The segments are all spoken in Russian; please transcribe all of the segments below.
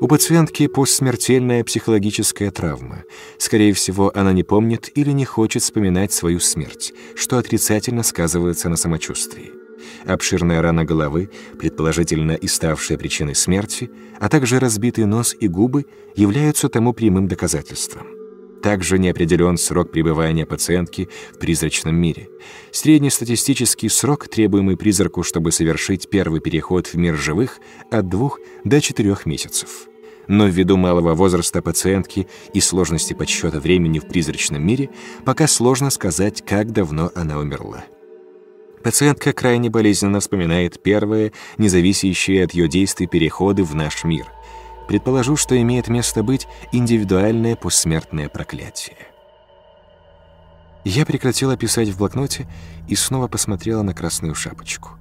У пациентки постсмертельная психологическая травма. Скорее всего, она не помнит или не хочет вспоминать свою смерть, что отрицательно сказывается на самочувствии. Обширная рана головы, предположительно и ставшая причиной смерти, а также разбитый нос и губы являются тому прямым доказательством. Также не определен срок пребывания пациентки в призрачном мире. Среднестатистический срок, требуемый призраку, чтобы совершить первый переход в мир живых, от двух до четырех месяцев. Но ввиду малого возраста пациентки и сложности подсчета времени в призрачном мире, пока сложно сказать, как давно она умерла. Пациентка крайне болезненно вспоминает первые, независящие от ее действий переходы в наш мир – Предположу, что имеет место быть индивидуальное посмертное проклятие. Я прекратила писать в блокноте и снова посмотрела на красную шапочку.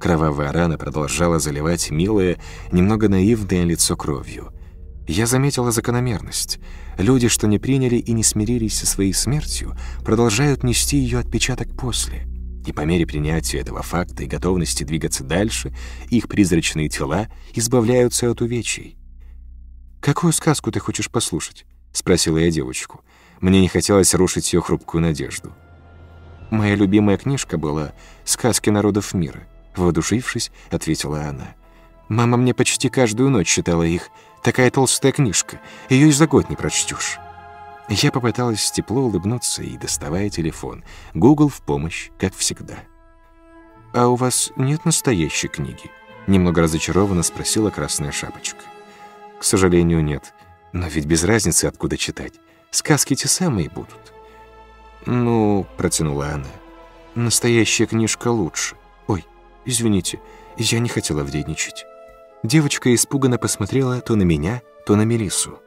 Кровавая рана продолжала заливать милое, немного наивное лицо кровью. Я заметила закономерность. Люди, что не приняли и не смирились со своей смертью, продолжают нести ее отпечаток после. И по мере принятия этого факта и готовности двигаться дальше, их призрачные тела избавляются от увечий. «Какую сказку ты хочешь послушать?» — спросила я девочку. Мне не хотелось рушить ее хрупкую надежду. «Моя любимая книжка была «Сказки народов мира», — воодушевившись, ответила она. «Мама мне почти каждую ночь читала их. Такая толстая книжка, ее и за год не прочтешь». Я попыталась тепло улыбнуться и, доставая телефон, Google в помощь, как всегда. «А у вас нет настоящей книги?» Немного разочарованно спросила Красная Шапочка. Сожалению, нет. Но ведь без разницы, откуда читать. Сказки те самые будут. Ну, протянула она. Настоящая книжка лучше. Ой, извините, я не хотела вредничать. Девочка испуганно посмотрела то на меня, то на Мелиссу.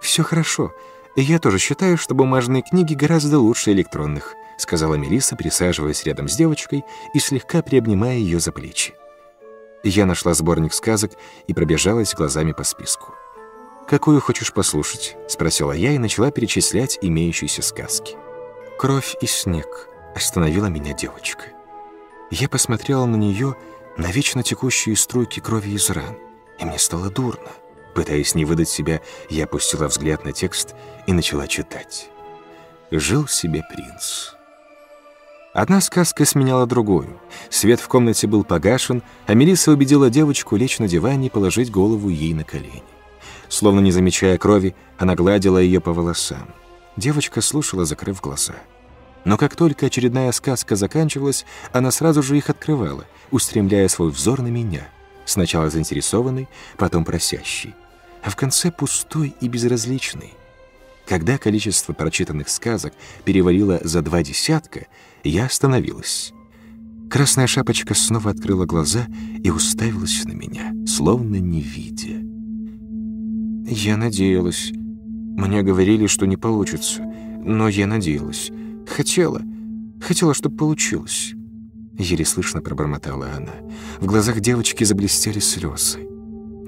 «Все хорошо. Я тоже считаю, что бумажные книги гораздо лучше электронных», сказала Мелисса, присаживаясь рядом с девочкой и слегка приобнимая ее за плечи. Я нашла сборник сказок и пробежалась глазами по списку. «Какую хочешь послушать?» — спросила я и начала перечислять имеющиеся сказки. «Кровь и снег», — остановила меня девочка. Я посмотрела на нее, на вечно текущие струйки крови из ран, и мне стало дурно. Пытаясь не выдать себя, я опустила взгляд на текст и начала читать. «Жил себе принц». Одна сказка сменяла другую. Свет в комнате был погашен, а Мелисса убедила девочку лечь на диване и положить голову ей на колени. Словно не замечая крови, она гладила ее по волосам. Девочка слушала, закрыв глаза. Но как только очередная сказка заканчивалась, она сразу же их открывала, устремляя свой взор на меня. Сначала заинтересованный, потом просящий. А в конце пустой и безразличный. Когда количество прочитанных сказок перевалило за два десятка, я остановилась. Красная шапочка снова открыла глаза и уставилась на меня, словно не видя. Я надеялась. Мне говорили, что не получится, но я надеялась. Хотела, хотела, чтобы получилось. Еле слышно пробормотала она. В глазах девочки заблестели слезы.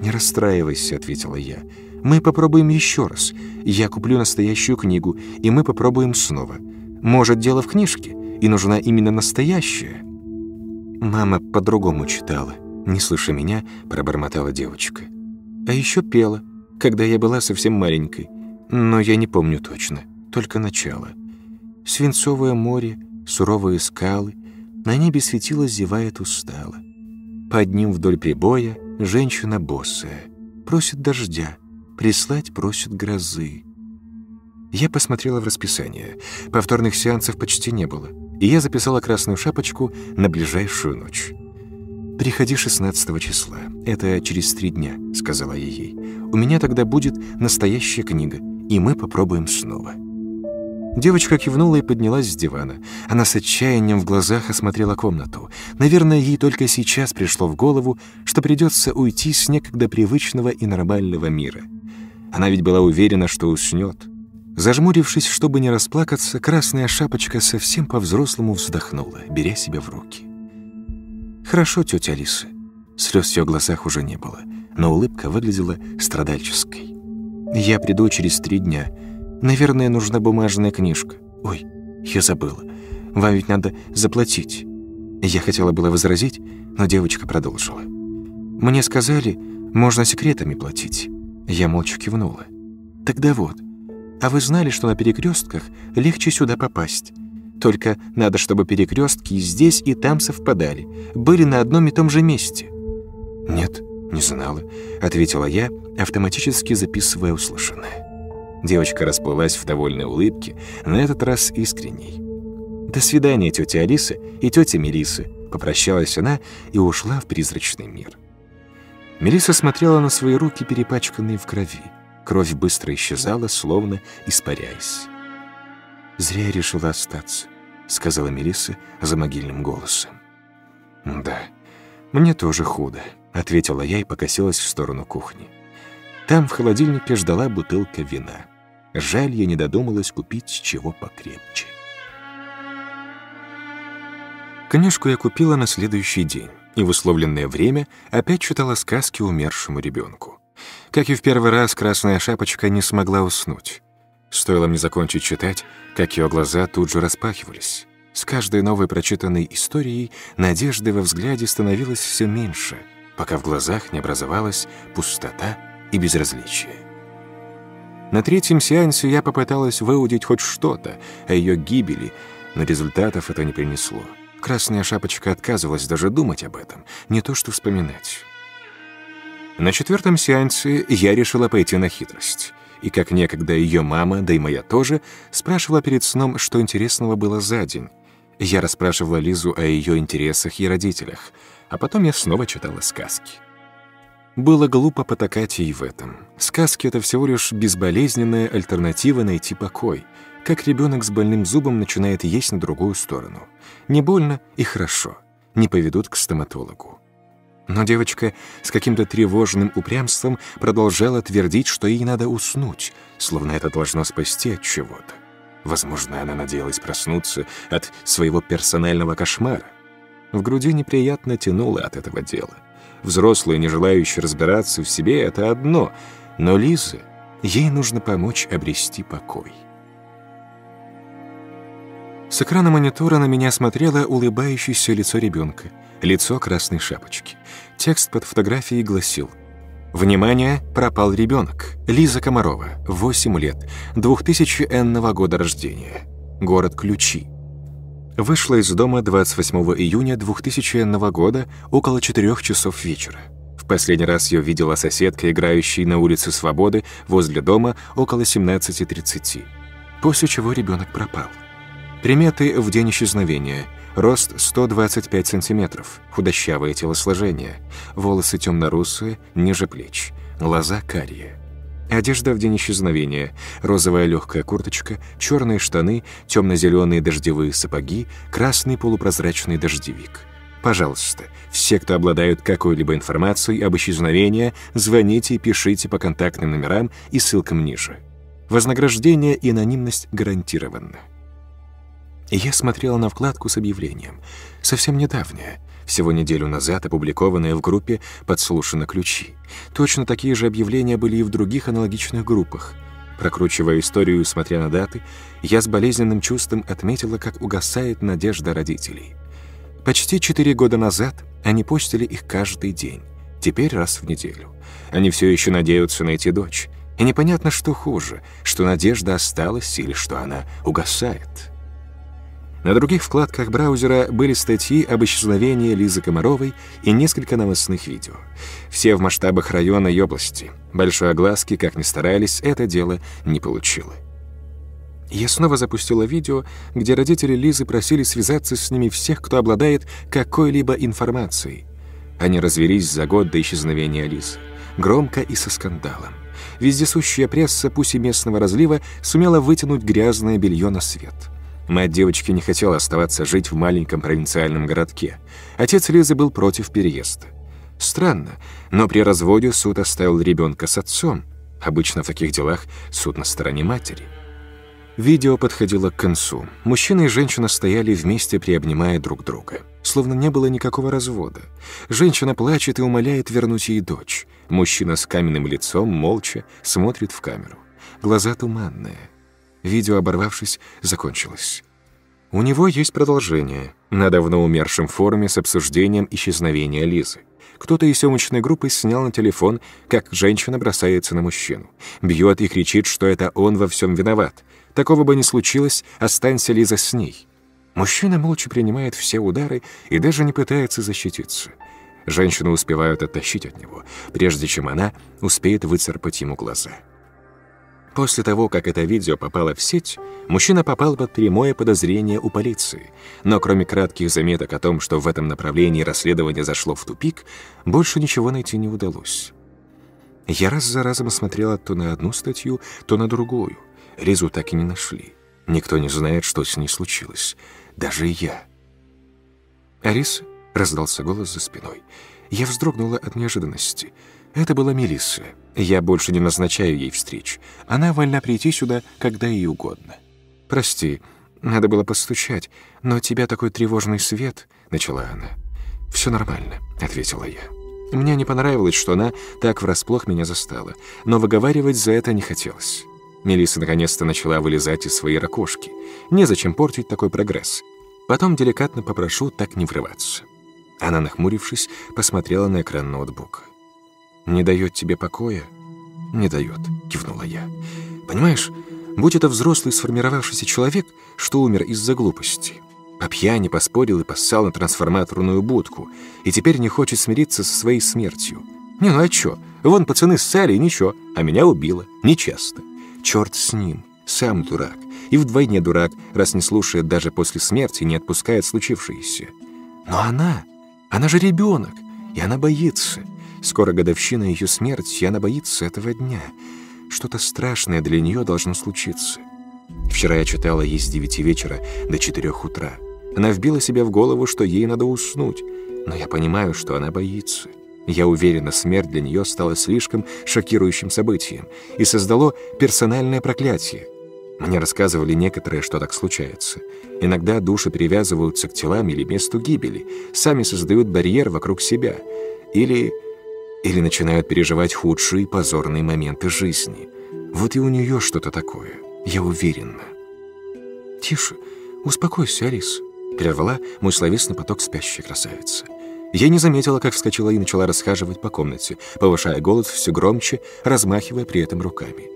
«Не расстраивайся», — ответила я. Мы попробуем еще раз. Я куплю настоящую книгу, и мы попробуем снова. Может, дело в книжке, и нужна именно настоящая?» Мама по-другому читала. Не слыша меня, пробормотала девочка. А еще пела, когда я была совсем маленькой. Но я не помню точно, только начало. Свинцовое море, суровые скалы, на небе светило, зевает устало. Под ним вдоль прибоя женщина босая, просит дождя, Прислать просят грозы. Я посмотрела в расписание. Повторных сеансов почти не было. И я записала красную шапочку на ближайшую ночь. «Приходи 16 числа. Это через три дня», — сказала я ей. «У меня тогда будет настоящая книга, и мы попробуем снова». Девочка кивнула и поднялась с дивана. Она с отчаянием в глазах осмотрела комнату. Наверное, ей только сейчас пришло в голову, что придется уйти с некогда привычного и нормального мира — она ведь была уверена, что уснет. Зажмурившись, чтобы не расплакаться, красная шапочка совсем по-взрослому вздохнула, беря себя в руки. «Хорошо, тетя Алиса». Слез в ее глазах уже не было, но улыбка выглядела страдальческой. «Я приду через три дня. Наверное, нужна бумажная книжка. Ой, я забыла. Вам ведь надо заплатить». Я хотела было возразить, но девочка продолжила. «Мне сказали, можно секретами платить. Я молча кивнула. «Тогда вот, а вы знали, что на перекрестках легче сюда попасть? Только надо, чтобы перекрестки здесь и там совпадали, были на одном и том же месте». «Нет, не знала», — ответила я, автоматически записывая услышанное. Девочка расплылась в довольной улыбке, на этот раз искренней. «До свидания, тетя Алиса и тетя Мелиса», — попрощалась она и ушла в призрачный мир. Мелиса смотрела на свои руки, перепачканные в крови. Кровь быстро исчезала, словно испаряясь. «Зря я решила остаться», — сказала Мелиса за могильным голосом. «Да, мне тоже худо», — ответила я и покосилась в сторону кухни. Там в холодильнике ждала бутылка вина. Жаль, я не додумалась купить чего покрепче. Книжку я купила на следующий день и в условленное время опять читала сказки умершему ребенку. Как и в первый раз, Красная Шапочка не смогла уснуть. Стоило мне закончить читать, как ее глаза тут же распахивались. С каждой новой прочитанной историей надежды во взгляде становилось все меньше, пока в глазах не образовалась пустота и безразличие. На третьем сеансе я попыталась выудить хоть что-то о ее гибели, но результатов это не принесло. Красная шапочка отказывалась даже думать об этом, не то что вспоминать. На четвертом сеансе я решила пойти на хитрость. И как некогда ее мама, да и моя тоже, спрашивала перед сном, что интересного было за день. Я расспрашивала Лизу о ее интересах и родителях, а потом я снова читала сказки. Было глупо потакать ей в этом. Сказки — это всего лишь безболезненная альтернатива найти покой, как ребенок с больным зубом начинает есть на другую сторону. Не больно и хорошо, не поведут к стоматологу. Но девочка с каким-то тревожным упрямством продолжала твердить, что ей надо уснуть, словно это должно спасти от чего-то. Возможно, она надеялась проснуться от своего персонального кошмара. В груди неприятно тянуло от этого дела. Взрослые, не желающие разбираться в себе, это одно. Но Лиза, ей нужно помочь обрести покой. С экрана монитора на меня смотрело улыбающееся лицо ребенка, лицо красной шапочки. Текст под фотографией гласил «Внимание! Пропал ребенок. Лиза Комарова, 8 лет, 2000 энного года рождения. Город Ключи. Вышла из дома 28 июня 2000 года около 4 часов вечера. В последний раз ее видела соседка, играющая на улице Свободы возле дома около 17.30. После чего ребенок пропал. Приметы в день исчезновения. Рост 125 сантиметров, худощавое телосложение, волосы темно-русые, ниже плеч, глаза карие. Одежда в день исчезновения. Розовая легкая курточка, черные штаны, темно-зеленые дождевые сапоги, красный полупрозрачный дождевик. Пожалуйста, все, кто обладают какой-либо информацией об исчезновении, звоните и пишите по контактным номерам и ссылкам ниже. Вознаграждение и анонимность гарантированы. Я смотрела на вкладку с объявлением. Совсем недавняя всего неделю назад опубликованные в группе «Подслушаны ключи». Точно такие же объявления были и в других аналогичных группах. Прокручивая историю, смотря на даты, я с болезненным чувством отметила, как угасает надежда родителей. Почти четыре года назад они постили их каждый день, теперь раз в неделю. Они все еще надеются найти дочь. И непонятно, что хуже, что надежда осталась или что она угасает. На других вкладках браузера были статьи об исчезновении Лизы Комаровой и несколько новостных видео. Все в масштабах района и области. Большой огласки, как ни старались, это дело не получило. Я снова запустила видео, где родители Лизы просили связаться с ними всех, кто обладает какой-либо информацией. Они развелись за год до исчезновения Лизы. Громко и со скандалом. Вездесущая пресса, пусть и местного разлива, сумела вытянуть грязное белье на свет — Мать девочки не хотела оставаться жить в маленьком провинциальном городке. Отец Лизы был против переезда. Странно, но при разводе суд оставил ребенка с отцом. Обычно в таких делах суд на стороне матери. Видео подходило к концу. Мужчина и женщина стояли вместе, приобнимая друг друга. Словно не было никакого развода. Женщина плачет и умоляет вернуть ей дочь. Мужчина с каменным лицом, молча, смотрит в камеру. Глаза туманные. Видео, оборвавшись, закончилось. У него есть продолжение на давно умершем форуме с обсуждением исчезновения Лизы. Кто-то из съемочной группы снял на телефон, как женщина бросается на мужчину. Бьет и кричит, что это он во всем виноват. Такого бы не случилось, останься Лиза с ней. Мужчина молча принимает все удары и даже не пытается защититься. Женщины успевают оттащить от него, прежде чем она успеет выцарпать ему глаза. После того, как это видео попало в сеть, мужчина попал под прямое подозрение у полиции. Но кроме кратких заметок о том, что в этом направлении расследование зашло в тупик, больше ничего найти не удалось. Я раз за разом смотрела то на одну статью, то на другую. Резу так и не нашли. Никто не знает, что с ней случилось. Даже я. «Арис?» — раздался голос за спиной. Я вздрогнула от неожиданности — это была Мелисса. Я больше не назначаю ей встреч. Она вольна прийти сюда, когда ей угодно. «Прости, надо было постучать, но у тебя такой тревожный свет», — начала она. «Все нормально», — ответила я. Мне не понравилось, что она так врасплох меня застала, но выговаривать за это не хотелось. Мелисса наконец-то начала вылезать из своей ракушки. Незачем портить такой прогресс. Потом деликатно попрошу так не врываться. Она, нахмурившись, посмотрела на экран ноутбука. «Не дает тебе покоя?» «Не дает», — кивнула я. «Понимаешь, будь это взрослый сформировавшийся человек, что умер из-за глупости, по пьяни поспорил и поссал на трансформаторную будку, и теперь не хочет смириться со своей смертью. Не, ну а чё? Вон пацаны ссали и ничего, а меня убило. Нечасто. Черт с ним. Сам дурак. И вдвойне дурак, раз не слушает даже после смерти не отпускает случившееся. Но она, она же ребенок, и она боится. Скоро годовщина ее смерти, и она боится этого дня. Что-то страшное для нее должно случиться. Вчера я читала ей с девяти вечера до четырех утра. Она вбила себе в голову, что ей надо уснуть. Но я понимаю, что она боится. Я уверена, смерть для нее стала слишком шокирующим событием и создало персональное проклятие. Мне рассказывали некоторые, что так случается. Иногда души привязываются к телам или месту гибели, сами создают барьер вокруг себя. Или или начинают переживать худшие позорные моменты жизни. Вот и у нее что-то такое, я уверена. «Тише, успокойся, Алис», — прервала мой словесный поток спящая красавица. Я не заметила, как вскочила и начала расхаживать по комнате, повышая голос все громче, размахивая при этом руками.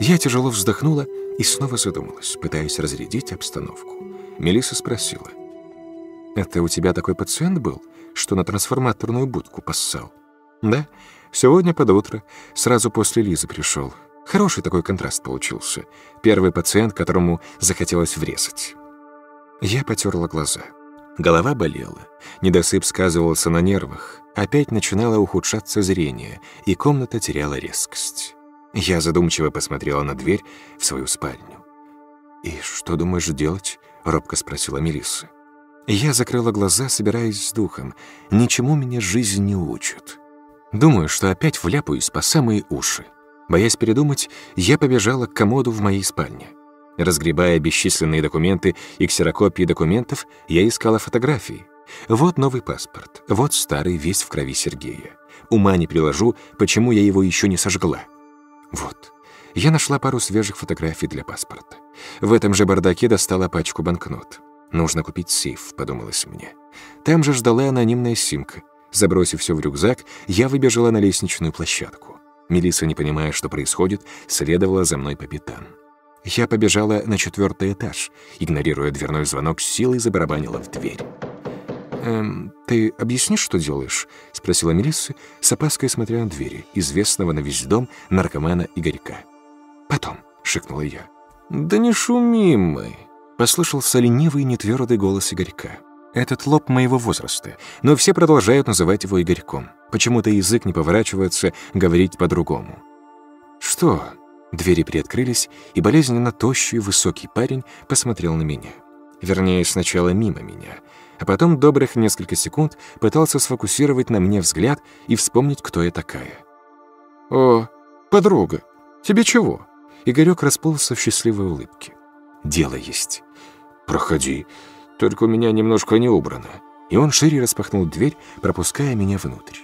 Я тяжело вздохнула и снова задумалась, пытаясь разрядить обстановку. Мелиса спросила. «Это у тебя такой пациент был, что на трансформаторную будку поссал?» Да, сегодня под утро, сразу после Лизы пришел. Хороший такой контраст получился. Первый пациент, которому захотелось врезать. Я потерла глаза. Голова болела. Недосып сказывался на нервах. Опять начинало ухудшаться зрение, и комната теряла резкость. Я задумчиво посмотрела на дверь в свою спальню. «И что думаешь делать?» — робко спросила Мелисса. Я закрыла глаза, собираясь с духом. «Ничему меня жизнь не учит». Думаю, что опять вляпаюсь по самые уши. Боясь передумать, я побежала к комоду в моей спальне. Разгребая бесчисленные документы и ксерокопии документов, я искала фотографии. Вот новый паспорт, вот старый, весь в крови Сергея. Ума не приложу, почему я его еще не сожгла. Вот. Я нашла пару свежих фотографий для паспорта. В этом же бардаке достала пачку банкнот. «Нужно купить сейф», — подумалось мне. Там же ждала анонимная симка. Забросив все в рюкзак, я выбежала на лестничную площадку. Мелисса, не понимая, что происходит, следовала за мной по пятам. Я побежала на четвертый этаж, игнорируя дверной звонок, силой забарабанила в дверь. «Эм, ты объяснишь, что делаешь?» — спросила Мелисса, с опаской смотря на двери, известного на весь дом наркомана Игорька. «Потом», — шикнула я. «Да не шумим мы», — послышался ленивый нетвердый голос Игорька. Этот лоб моего возраста, но все продолжают называть его Игорьком. Почему-то язык не поворачивается говорить по-другому. «Что?» Двери приоткрылись, и болезненно тощий высокий парень посмотрел на меня. Вернее, сначала мимо меня, а потом добрых несколько секунд пытался сфокусировать на мне взгляд и вспомнить, кто я такая. «О, подруга, тебе чего?» Игорек расплылся в счастливой улыбке. «Дело есть». «Проходи», только у меня немножко не убрано». И он шире распахнул дверь, пропуская меня внутрь.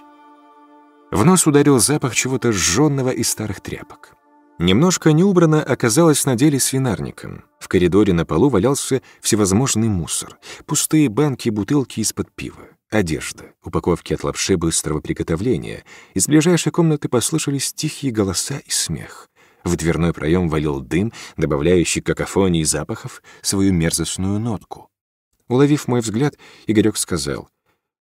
В нос ударил запах чего-то сжённого из старых тряпок. Немножко неубрано оказалось на деле свинарником. В коридоре на полу валялся всевозможный мусор, пустые банки и бутылки из-под пива, одежда, упаковки от лапши быстрого приготовления. Из ближайшей комнаты послышались тихие голоса и смех. В дверной проем валил дым, добавляющий какофонии запахов свою мерзостную нотку. Уловив мой взгляд, Игорек сказал,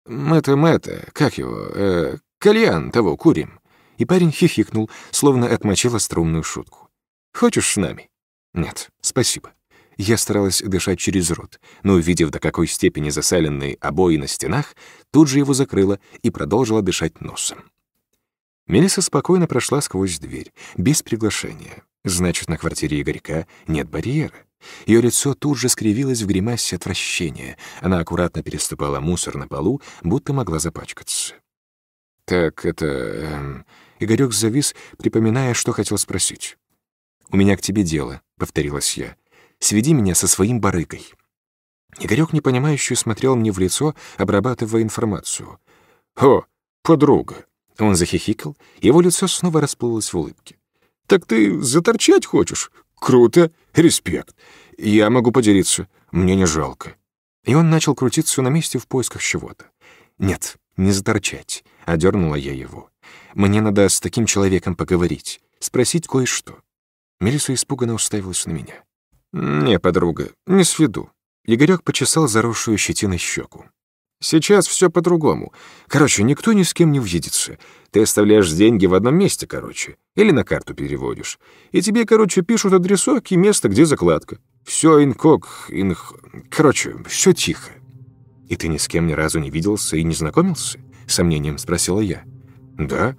«Мэтта-мэтта, как его, э, кальян того курим». И парень хихикнул, словно отмочил остроумную шутку. «Хочешь с нами?» «Нет, спасибо». Я старалась дышать через рот, но, увидев до какой степени засаленные обои на стенах, тут же его закрыла и продолжила дышать носом. Мелисса спокойно прошла сквозь дверь, без приглашения. Значит, на квартире Игорька нет барьера. Ее лицо тут же скривилось в гримасе отвращения. Она аккуратно переступала мусор на полу, будто могла запачкаться. «Так, это...» эм... Игорёк завис, припоминая, что хотел спросить. «У меня к тебе дело», — повторилась я. «Сведи меня со своим барыгой». Игорёк непонимающе смотрел мне в лицо, обрабатывая информацию. «О, подруга!» Он захихикал, его лицо снова расплылось в улыбке. «Так ты заторчать хочешь? Круто! Респект! Я могу поделиться, мне не жалко». И он начал крутиться на месте в поисках чего-то. «Нет, не заторчать», — одернула я его. «Мне надо с таким человеком поговорить, спросить кое-что». Мелисса испуганно уставилась на меня. «Не, подруга, не сведу». Игорёк почесал заросшую щетиной щеку. «Сейчас все по-другому. Короче, никто ни с кем не увидится. Ты оставляешь деньги в одном месте, короче. Или на карту переводишь. И тебе, короче, пишут адресок и место, где закладка. Все инкок, инх... Короче, все тихо. «И ты ни с кем ни разу не виделся и не знакомился?» — сомнением спросила я. «Да?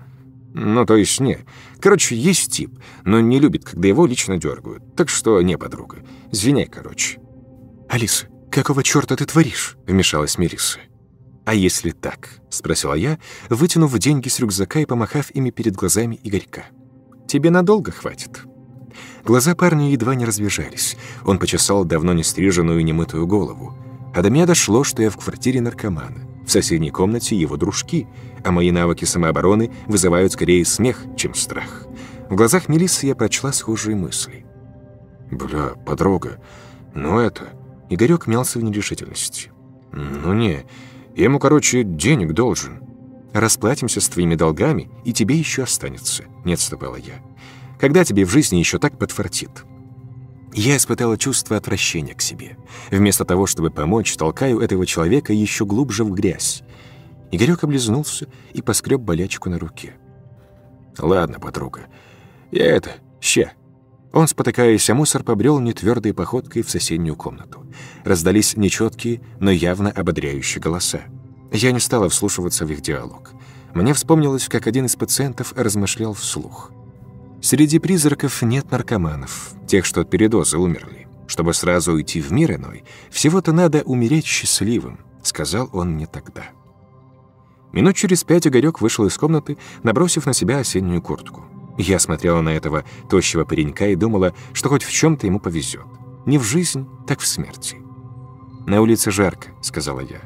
Ну, то есть не. Короче, есть тип, но не любит, когда его лично дергают. Так что не, подруга. Извиняй, короче». «Алиса, какого черта ты творишь?» — вмешалась Мириса. «А если так?» — спросила я, вытянув деньги с рюкзака и помахав ими перед глазами Игорька. «Тебе надолго хватит?» Глаза парня едва не разбежались. Он почесал давно не стриженную и немытую голову. А до меня дошло, что я в квартире наркомана. В соседней комнате его дружки, а мои навыки самообороны вызывают скорее смех, чем страх. В глазах Мелиссы я прочла схожие мысли. «Бля, подруга, ну это...» Игорёк мялся в нерешительности. «Ну не, я ему, короче, денег должен. Расплатимся с твоими долгами, и тебе еще останется», — не отступала я. «Когда тебе в жизни еще так подфартит?» Я испытала чувство отвращения к себе. Вместо того, чтобы помочь, толкаю этого человека еще глубже в грязь. Игорек облизнулся и поскреб болячку на руке. «Ладно, подруга, я это, ща». Он, спотыкаясь о мусор, побрел нетвердой походкой в соседнюю комнату. Раздались нечеткие, но явно ободряющие голоса. Я не стала вслушиваться в их диалог. Мне вспомнилось, как один из пациентов размышлял вслух — Среди призраков нет наркоманов, тех, что от передоза умерли. Чтобы сразу уйти в мир иной, всего-то надо умереть счастливым, сказал он мне тогда. Минут через пять Игорек вышел из комнаты, набросив на себя осеннюю куртку. Я смотрела на этого тощего паренька и думала, что хоть в чем-то ему повезет. Не в жизнь, так в смерти. «На улице жарко», — сказала я.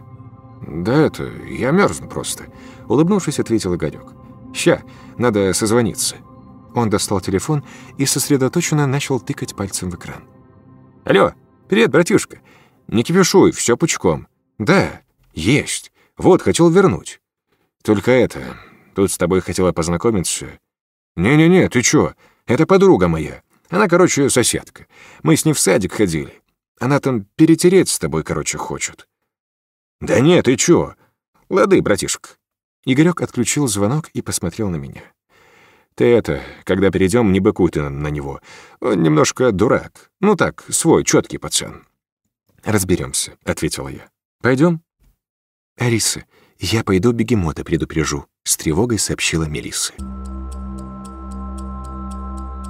«Да это, я мерзну просто», — улыбнувшись, ответил Игорек. «Ща, надо созвониться». Он достал телефон и сосредоточенно начал тыкать пальцем в экран. «Алло, привет, братюшка. Не кипишуй, все пучком. Да, есть. Вот, хотел вернуть. Только это, тут с тобой хотела познакомиться. Не-не-не, ты чё? Это подруга моя. Она, короче, соседка. Мы с ней в садик ходили. Она там перетереть с тобой, короче, хочет. Да нет, ты чё? Лады, братишка. Игорёк отключил звонок и посмотрел на меня. Ты это, когда перейдем, не быкуй ты на него. Он немножко дурак. Ну так, свой, четкий пацан. Разберемся, ответила я. Пойдем? Ариса, я пойду бегемота предупрежу, с тревогой сообщила Мелисса.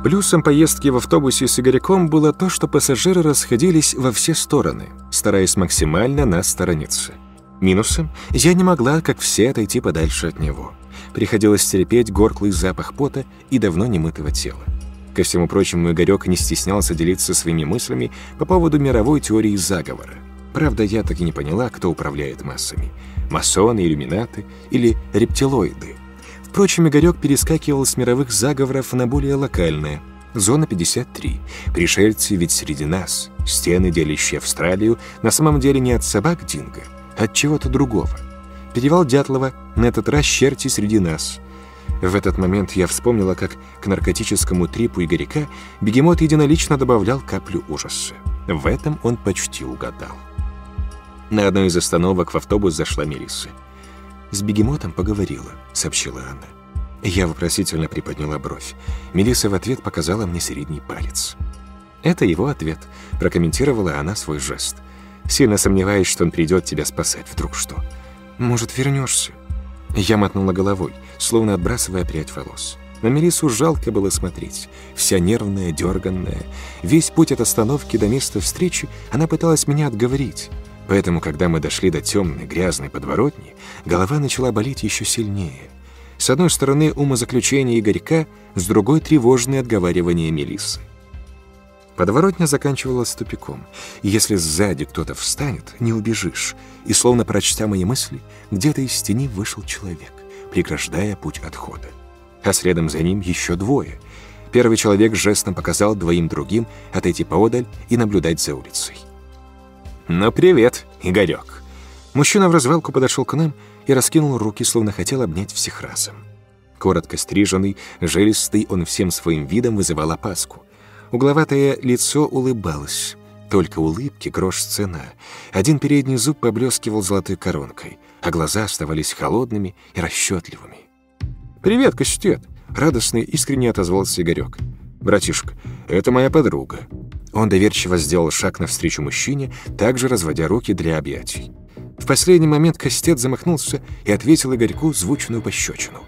Плюсом поездки в автобусе с Игорьком было то, что пассажиры расходились во все стороны, стараясь максимально нас сторониться. Минусом я не могла, как все, отойти подальше от него. Приходилось терпеть горклый запах пота и давно немытого тела. Ко всему прочему, Игорек не стеснялся делиться своими мыслями по поводу мировой теории заговора. Правда, я так и не поняла, кто управляет массами. Масоны, иллюминаты или рептилоиды. Впрочем, Игорек перескакивал с мировых заговоров на более локальные. Зона 53. Пришельцы ведь среди нас. Стены, делящие Австралию, на самом деле не от собак Динго, а от чего-то другого. Перевал Дятлова, на этот раз черти среди нас. В этот момент я вспомнила, как к наркотическому трипу Игоряка бегемот единолично добавлял каплю ужаса. В этом он почти угадал. На одной из остановок в автобус зашла Мелисса. «С бегемотом поговорила», — сообщила она. Я вопросительно приподняла бровь. Мелисса в ответ показала мне средний палец. «Это его ответ», — прокомментировала она свой жест. «Сильно сомневаюсь, что он придет тебя спасать. Вдруг что? Может, вернешься?» Я мотнула головой, словно отбрасывая прядь волос. На Мелиссу жалко было смотреть. Вся нервная, дерганная. Весь путь от остановки до места встречи она пыталась меня отговорить. Поэтому, когда мы дошли до темной, грязной подворотни, голова начала болеть еще сильнее. С одной стороны умозаключение Игорька, с другой — тревожные отговаривания Мелиссы. Подворотня заканчивалась тупиком, и если сзади кто-то встанет, не убежишь, и, словно прочтя мои мысли, где-то из тени вышел человек, преграждая путь отхода. А следом за ним еще двое. Первый человек жестом показал двоим другим отойти поодаль и наблюдать за улицей. «Ну, привет, Игорек!» Мужчина в развалку подошел к нам и раскинул руки, словно хотел обнять всех разом. Коротко стриженный, жилистый, он всем своим видом вызывал опаску. Угловатое лицо улыбалось. Только улыбки грош цена. Один передний зуб поблескивал золотой коронкой, а глаза оставались холодными и расчетливыми. «Привет, Кастет!» — радостно и искренне отозвался Игорек. «Братишка, это моя подруга. Он доверчиво сделал шаг навстречу мужчине, также разводя руки для объятий. В последний момент Костет замахнулся и ответил Игорьку звучную пощечину.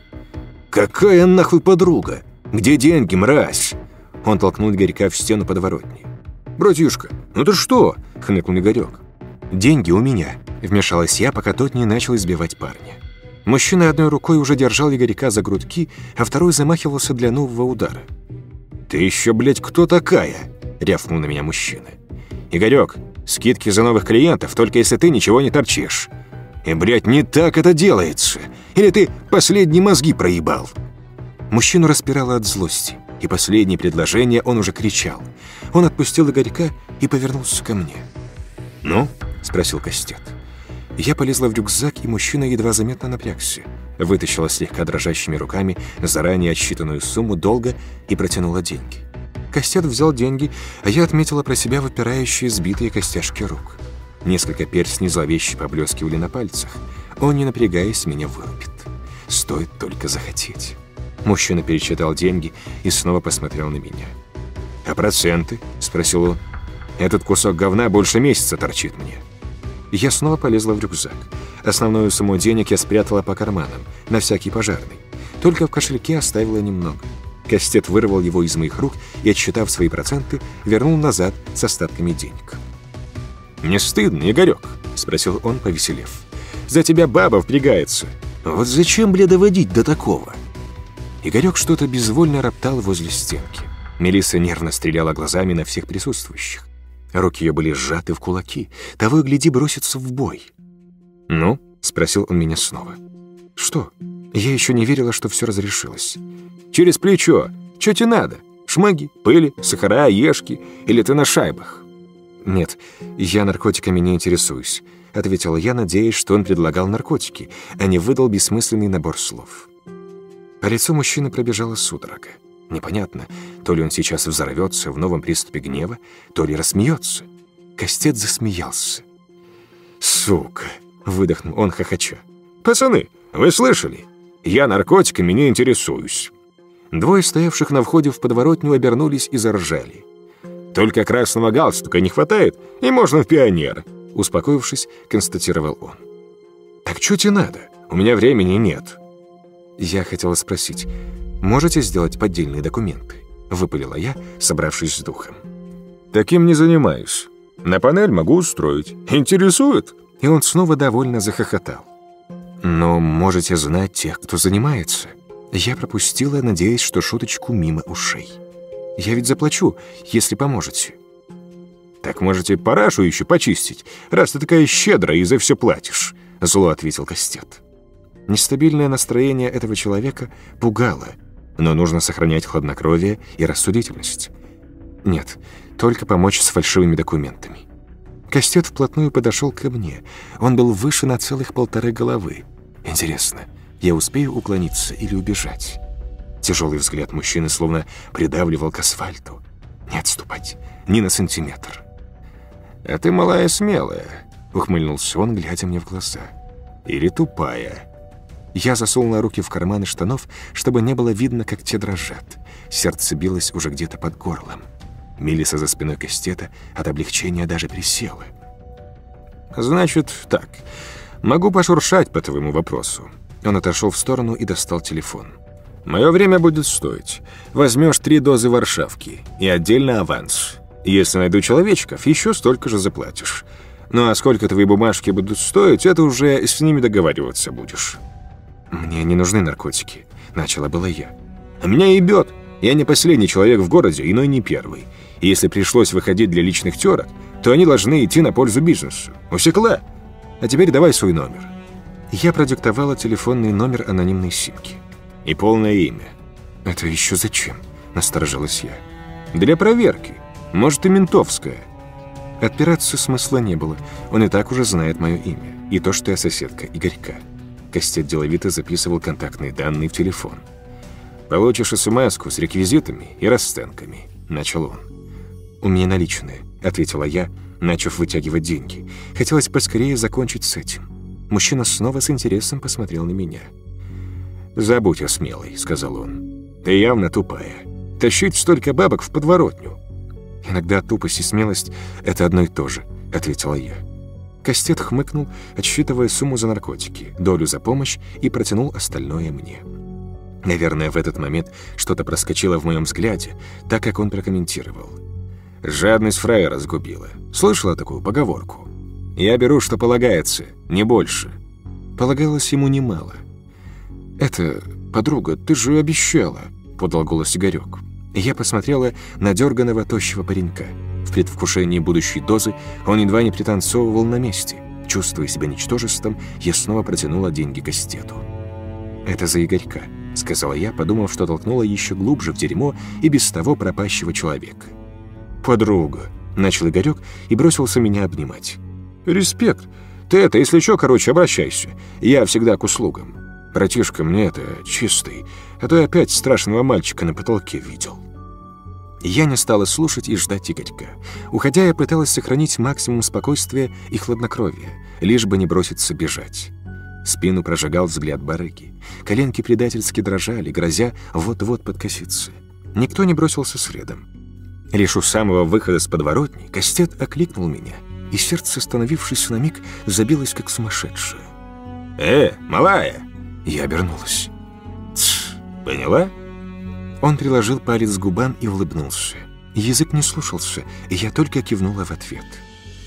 «Какая нахуй подруга? Где деньги, мразь?» Он толкнул Игорька в стену подворотни. «Братишка, ну ты что?» — хныкнул Игорек. «Деньги у меня», — вмешалась я, пока тот не начал избивать парня. Мужчина одной рукой уже держал Игорька за грудки, а второй замахивался для нового удара. «Ты еще, блядь, кто такая?» — рявкнул на меня мужчина. «Игорек, скидки за новых клиентов, только если ты ничего не торчишь. И, блядь, не так это делается. Или ты последние мозги проебал?» Мужчину распирало от злости, и последнее предложение он уже кричал. Он отпустил Игорька и повернулся ко мне. «Ну?» — спросил Костет. Я полезла в рюкзак, и мужчина едва заметно напрягся. Вытащила слегка дрожащими руками заранее отсчитанную сумму долга и протянула деньги. Костят взял деньги, а я отметила про себя выпирающие сбитые костяшки рук. Несколько перстней зловеще поблескивали на пальцах. Он, не напрягаясь, меня вырубит. Стоит только захотеть. Мужчина перечитал деньги и снова посмотрел на меня. «А проценты?» — спросил он. «Этот кусок говна больше месяца торчит мне». Я снова полезла в рюкзак. Основную сумму денег я спрятала по карманам, на всякий пожарный. Только в кошельке оставила немного. Кастет вырвал его из моих рук и, отсчитав свои проценты, вернул назад с остатками денег. «Не стыдно, Игорек?» — спросил он, повеселев. «За тебя баба впрягается. Вот зачем, бля, доводить до такого?» Игорек что-то безвольно роптал возле стенки. Мелисса нервно стреляла глазами на всех присутствующих. Руки ее были сжаты в кулаки. Того и гляди бросится в бой. «Ну?» — спросил он меня снова. «Что?» Я еще не верила, что все разрешилось. Через плечо. Что тебе надо? Шмаги, пыли, сахара, ешки? Или ты на шайбах?» «Нет, я наркотиками не интересуюсь», — ответила я, надеясь, что он предлагал наркотики, а не выдал бессмысленный набор слов. По лицу мужчины пробежала судорога. Непонятно, то ли он сейчас взорвется в новом приступе гнева, то ли рассмеется. Костет засмеялся. «Сука!» — выдохнул он хохоча. «Пацаны, вы слышали? Я наркотиками не интересуюсь». Двое стоявших на входе в подворотню обернулись и заржали. «Только красного галстука не хватает, и можно в пионер», успокоившись, констатировал он. «Так что тебе надо? У меня времени нет». Я хотела спросить, можете сделать поддельные документы? Выпалила я, собравшись с духом. «Таким не занимаюсь. На панель могу устроить. Интересует?» И он снова довольно захохотал. «Но можете знать тех, кто занимается. Я пропустила, надеясь, что шуточку мимо ушей. Я ведь заплачу, если поможете. Так можете парашу еще почистить, раз ты такая щедрая и за все платишь, зло ответил Костет. Нестабильное настроение этого человека пугало. но нужно сохранять хладнокровие и рассудительность. Нет, только помочь с фальшивыми документами. Кастет вплотную подошел ко мне. Он был выше на целых полторы головы. Интересно, я успею уклониться или убежать? Тяжелый взгляд мужчины словно придавливал к асфальту. Не отступать, ни на сантиметр. «А ты малая смелая», — ухмыльнулся он, глядя мне в глаза. «Или тупая». Я засунула руки в карманы штанов, чтобы не было видно, как те дрожат. Сердце билось уже где-то под горлом. Мелиса за спиной Кастета от облегчения даже присела. «Значит, так. Могу пошуршать по твоему вопросу». Он отошел в сторону и достал телефон. «Мое время будет стоить. Возьмешь три дозы варшавки и отдельно аванс. Если найду человечков, еще столько же заплатишь. Ну а сколько твои бумажки будут стоить, это уже с ними договариваться будешь». «Мне не нужны наркотики», — начала была я. «А меня ебет. Я не последний человек в городе, иной не первый. И если пришлось выходить для личных терок, то они должны идти на пользу бизнесу. Усекла? А теперь давай свой номер». Я продиктовала телефонный номер анонимной симки. И полное имя. «Это еще зачем?» – насторожилась я. «Для проверки. Может, и ментовская». Отпираться смысла не было. Он и так уже знает мое имя. И то, что я соседка Игорька. Костет деловито записывал контактные данные в телефон. «Получишь смс с реквизитами и расценками», – начал он. «У меня наличные», — ответила я, начав вытягивать деньги. Хотелось поскорее закончить с этим. Мужчина снова с интересом посмотрел на меня. «Забудь о смелой», — сказал он. «Ты явно тупая. Тащить столько бабок в подворотню». «Иногда тупость и смелость — это одно и то же», — ответила я. Кастет хмыкнул, отсчитывая сумму за наркотики, долю за помощь и протянул остальное мне. Наверное, в этот момент что-то проскочило в моем взгляде, так как он прокомментировал. Жадность фраера разгубила. Слышала такую поговорку? Я беру, что полагается, не больше. Полагалось ему немало. «Это, подруга, ты же обещала», — подал голос Игорек. Я посмотрела на дерганого тощего паренька. В предвкушении будущей дозы он едва не пританцовывал на месте. Чувствуя себя ничтожеством, я снова протянула деньги Кастету. «Это за Игорька», — сказала я, подумав, что толкнула еще глубже в дерьмо и без того пропащего человека. «Подруга», — начал Игорек и бросился меня обнимать. «Респект. Ты это, если что, короче, обращайся. Я всегда к услугам. Братишка мне это чистый, а то я опять страшного мальчика на потолке видел». Я не стала слушать и ждать Игорька. Уходя, я пыталась сохранить максимум спокойствия и хладнокровия, лишь бы не броситься бежать. Спину прожигал взгляд барыги. Коленки предательски дрожали, грозя вот-вот подкоситься. Никто не бросился следом. Лишь у самого выхода с подворотни Костет окликнул меня, и сердце, становившись на миг, забилось как сумасшедшее. «Э, малая!» Я обернулась. «Тсс, поняла?» Он приложил палец к губам и улыбнулся. Язык не слушался, и я только кивнула в ответ.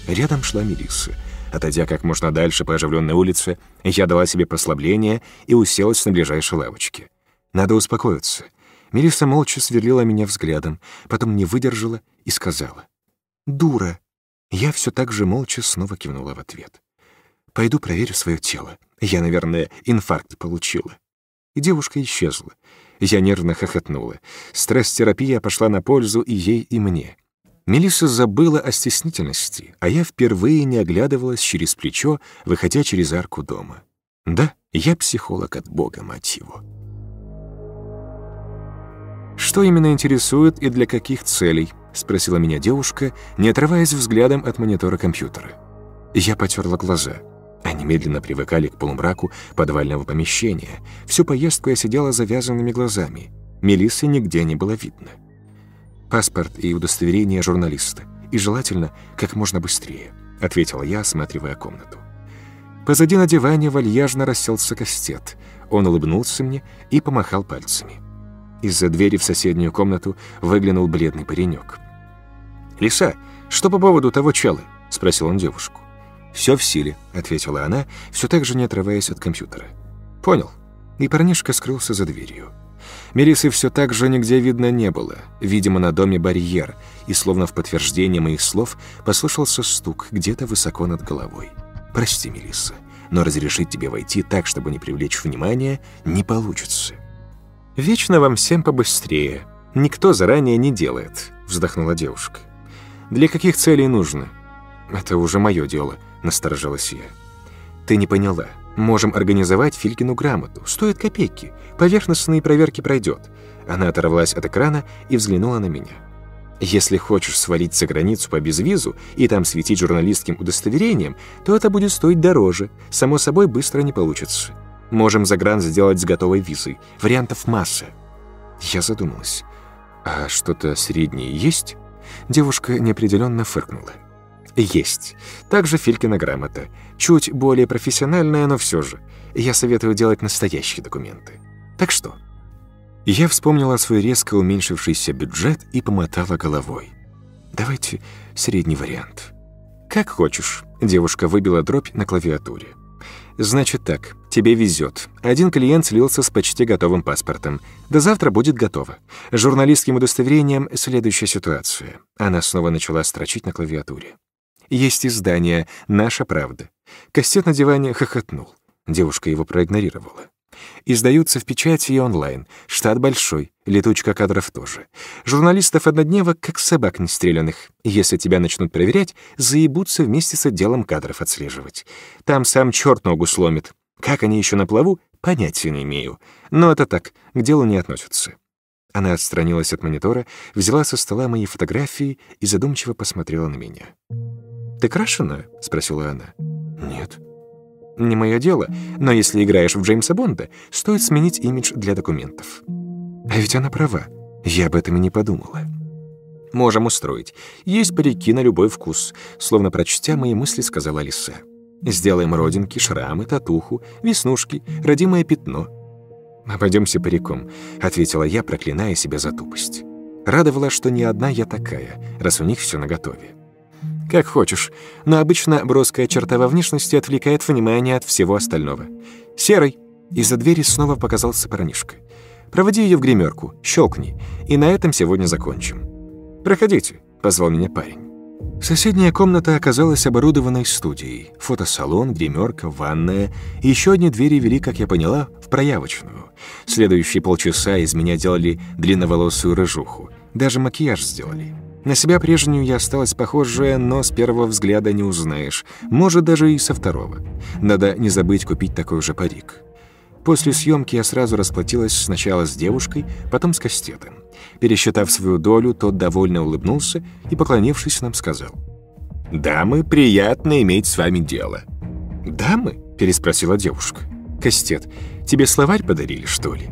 Рядом шла Мелисса. Отойдя как можно дальше по оживленной улице, я дала себе послабление и уселась на ближайшей лавочке. Надо успокоиться. Мелисса молча сверлила меня взглядом, потом не выдержала и сказала. «Дура!» Я все так же молча снова кивнула в ответ. «Пойду проверю свое тело. Я, наверное, инфаркт получила». И девушка исчезла. Я нервно хохотнула. Стресс-терапия пошла на пользу и ей, и мне. Мелисса забыла о стеснительности, а я впервые не оглядывалась через плечо, выходя через арку дома. Да, я психолог от бога, мать его. «Что именно интересует и для каких целей?» — спросила меня девушка, не отрываясь взглядом от монитора компьютера. Я потерла глаза. Они медленно привыкали к полумраку подвального помещения. Всю поездку я сидела завязанными глазами. Мелиссы нигде не было видно. «Паспорт и удостоверение журналиста. И желательно как можно быстрее», — ответила я, осматривая комнату. Позади на диване вальяжно расселся кастет. Он улыбнулся мне и помахал пальцами. Из-за двери в соседнюю комнату выглянул бледный паренек. «Лиса, что по поводу того чела?» — спросил он девушку. «Все в силе», — ответила она, все так же не отрываясь от компьютера. «Понял». И парнишка скрылся за дверью. Мелисы все так же нигде видно не было. Видимо, на доме барьер, и словно в подтверждение моих слов послышался стук где-то высоко над головой. «Прости, Мелисса, но разрешить тебе войти так, чтобы не привлечь внимания, не получится». «Вечно вам всем побыстрее. Никто заранее не делает», — вздохнула девушка. «Для каких целей нужно?» «Это уже мое дело», — насторожилась я. «Ты не поняла. Можем организовать Филькину грамоту. Стоит копейки. Поверхностные проверки пройдет». Она оторвалась от экрана и взглянула на меня. Если хочешь свалить за границу по безвизу и там светить журналистским удостоверением, то это будет стоить дороже. Само собой, быстро не получится. Можем загран сделать с готовой визой. Вариантов масса. Я задумалась. А что-то среднее есть? Девушка неопределенно фыркнула. Есть. Также Филькина грамота. Чуть более профессиональная, но все же. Я советую делать настоящие документы. Так что... Я вспомнила свой резко уменьшившийся бюджет и помотала головой. «Давайте средний вариант». «Как хочешь», — девушка выбила дробь на клавиатуре. «Значит так, тебе везет. Один клиент слился с почти готовым паспортом. До завтра будет готово. Журналистским удостоверением следующая ситуация». Она снова начала строчить на клавиатуре. «Есть издание «Наша правда». Кастет на диване хохотнул. Девушка его проигнорировала. Издаются в печати и онлайн. Штат большой, летучка кадров тоже. Журналистов-однодневок, как собак нестреляных. Если тебя начнут проверять, заебутся вместе с отделом кадров отслеживать. Там сам черт ногу сломит. Как они еще на плаву, понятия не имею. Но это так, к делу не относятся. Она отстранилась от монитора, взяла со стола мои фотографии и задумчиво посмотрела на меня. «Ты крашена?» — спросила она. «Нет». Не мое дело, но если играешь в Джеймса Бонда, стоит сменить имидж для документов. А ведь она права. Я об этом и не подумала. Можем устроить. Есть парики на любой вкус, словно прочтя мои мысли, сказала Лиса. Сделаем родинки, шрамы, татуху, веснушки, родимое пятно. «Обойдемся париком», — ответила я, проклиная себя за тупость. Радовала, что не одна я такая, раз у них все наготове. Как хочешь, но обычно броская черта во внешности отвлекает внимание от всего остального. Серый. Из-за двери снова показался парнишка. Проводи ее в гримерку, щелкни, и на этом сегодня закончим. Проходите, позвал меня парень. Соседняя комната оказалась оборудованной студией. Фотосалон, гримерка, ванная еще одни двери вели, как я поняла, в проявочную. Следующие полчаса из меня делали длинноволосую рыжуху. Даже макияж сделали. На себя прежнюю я осталась похожая, но с первого взгляда не узнаешь. Может, даже и со второго. Надо не забыть купить такой же парик. После съемки я сразу расплатилась сначала с девушкой, потом с Кастетом. Пересчитав свою долю, тот довольно улыбнулся и, поклонившись, нам сказал. «Дамы, приятно иметь с вами дело». «Дамы?» – переспросила девушка. «Кастет, тебе словарь подарили, что ли?»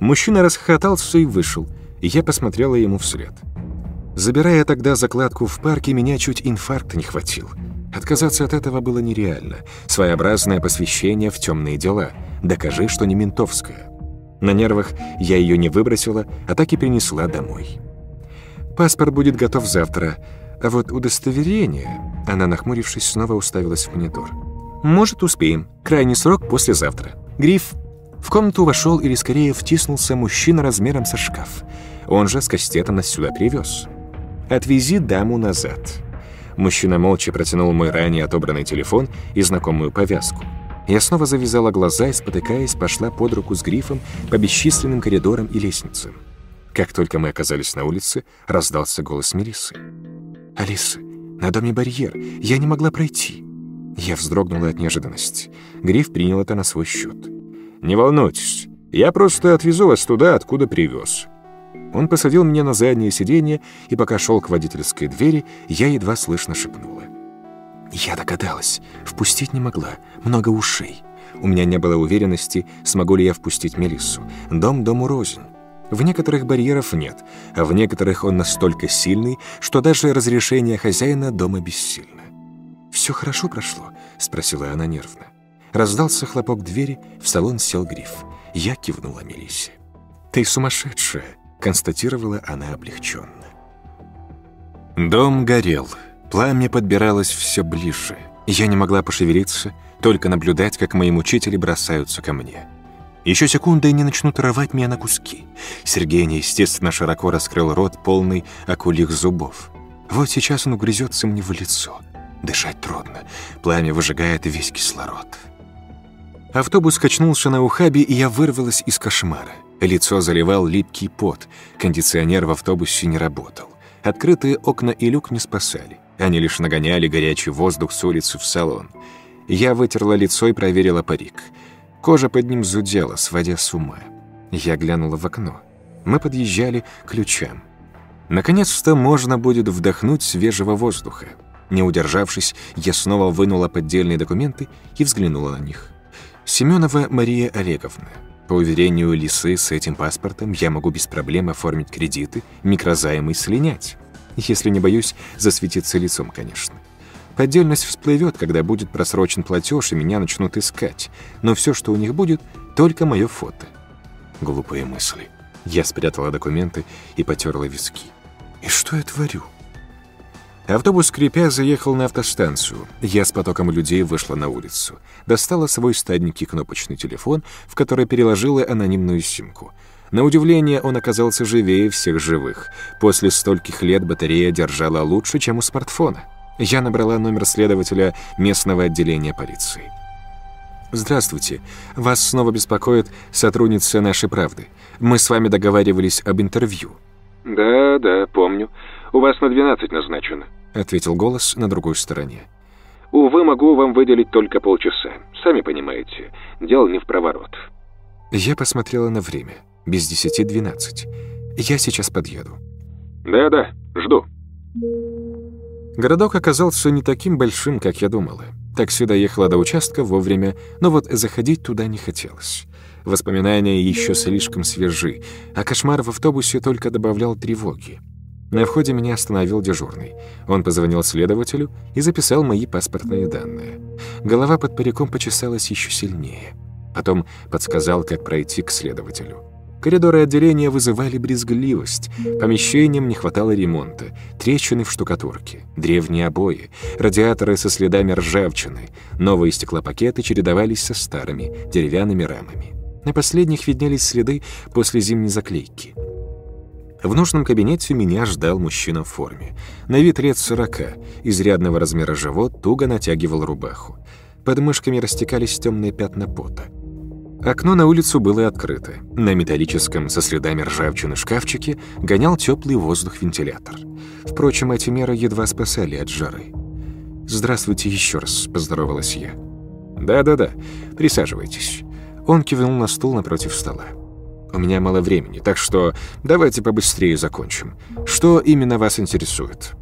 Мужчина расхохотался и вышел, и я посмотрела ему вслед. Забирая тогда закладку в парке, меня чуть инфаркта не хватил. Отказаться от этого было нереально. Своеобразное посвящение в темные дела. Докажи, что не ментовская. На нервах я ее не выбросила, а так и принесла домой. Паспорт будет готов завтра, а вот удостоверение... Она, нахмурившись, снова уставилась в монитор. «Может, успеем. Крайний срок послезавтра. Гриф...» В комнату вошел или скорее втиснулся мужчина размером со шкаф. Он же с кастетом нас сюда привез. «Отвези даму назад». Мужчина молча протянул мой ранее отобранный телефон и знакомую повязку. Я снова завязала глаза и, спотыкаясь, пошла под руку с грифом по бесчисленным коридорам и лестницам. Как только мы оказались на улице, раздался голос Мелиссы. «Алиса, на доме барьер, я не могла пройти». Я вздрогнула от неожиданности. Гриф принял это на свой счет. «Не волнуйтесь, я просто отвезу вас туда, откуда привез. Он посадил меня на заднее сиденье, и пока шел к водительской двери, я едва слышно шепнула. Я догадалась. Впустить не могла. Много ушей. У меня не было уверенности, смогу ли я впустить Мелиссу. Дом дому рознь. В некоторых барьеров нет, а в некоторых он настолько сильный, что даже разрешение хозяина дома бессильно. «Все хорошо прошло?» — спросила она нервно. Раздался хлопок двери, в салон сел гриф. Я кивнула Мелиссе. «Ты сумасшедшая!» Констатировала она облегченно. Дом горел. Пламя подбиралось все ближе. Я не могла пошевелиться, только наблюдать, как мои мучители бросаются ко мне. Еще секунда, и не начнут рвать меня на куски. Сергей неестественно широко раскрыл рот, полный акульих зубов. Вот сейчас он угрызется мне в лицо. Дышать трудно. Пламя выжигает весь кислород. Автобус качнулся на ухабе, и я вырвалась из кошмара. Лицо заливал липкий пот, кондиционер в автобусе не работал. Открытые окна и люк не спасали. Они лишь нагоняли горячий воздух с улицы в салон. Я вытерла лицо и проверила парик. Кожа под ним зудела, сводя с ума. Я глянула в окно. Мы подъезжали к ключам. Наконец-то можно будет вдохнуть свежего воздуха. Не удержавшись, я снова вынула поддельные документы и взглянула на них. Семенова Мария Олеговна. По уверению Лисы, с этим паспортом я могу без проблем оформить кредиты, микрозаймы и слинять. Если не боюсь засветиться лицом, конечно. Поддельность всплывет, когда будет просрочен платеж, и меня начнут искать. Но все, что у них будет, только мое фото. Глупые мысли. Я спрятала документы и потерла виски. И что я творю? Автобус, скрипя, заехал на автостанцию. Я с потоком людей вышла на улицу. Достала свой стадненький кнопочный телефон, в который переложила анонимную симку. На удивление, он оказался живее всех живых. После стольких лет батарея держала лучше, чем у смартфона. Я набрала номер следователя местного отделения полиции. «Здравствуйте. Вас снова беспокоит сотрудница нашей правды. Мы с вами договаривались об интервью». «Да, да, помню. У вас на 12 назначено», — ответил голос на другой стороне. «Увы, могу вам выделить только полчаса. Сами понимаете, дело не в проворот». Я посмотрела на время. Без десяти двенадцать. Я сейчас подъеду. «Да-да, жду». Городок оказался не таким большим, как я думала. Такси доехало до участка вовремя, но вот заходить туда не хотелось. Воспоминания еще слишком свежи, а кошмар в автобусе только добавлял тревоги. На входе меня остановил дежурный. Он позвонил следователю и записал мои паспортные данные. Голова под париком почесалась еще сильнее. Потом подсказал, как пройти к следователю. Коридоры отделения вызывали брезгливость. Помещениям не хватало ремонта. Трещины в штукатурке, древние обои, радиаторы со следами ржавчины. Новые стеклопакеты чередовались со старыми деревянными рамами. На последних виднелись следы после зимней заклейки. В нужном кабинете меня ждал мужчина в форме. На вид лет сорока, изрядного размера живот туго натягивал рубаху. Под мышками растекались темные пятна пота. Окно на улицу было открыто. На металлическом со следами ржавчины шкафчике гонял теплый воздух вентилятор. Впрочем, эти меры едва спасали от жары. «Здравствуйте еще раз», — поздоровалась я. «Да-да-да, присаживайтесь». Он кивнул на стул напротив стола. У меня мало времени, так что давайте побыстрее закончим. Что именно вас интересует?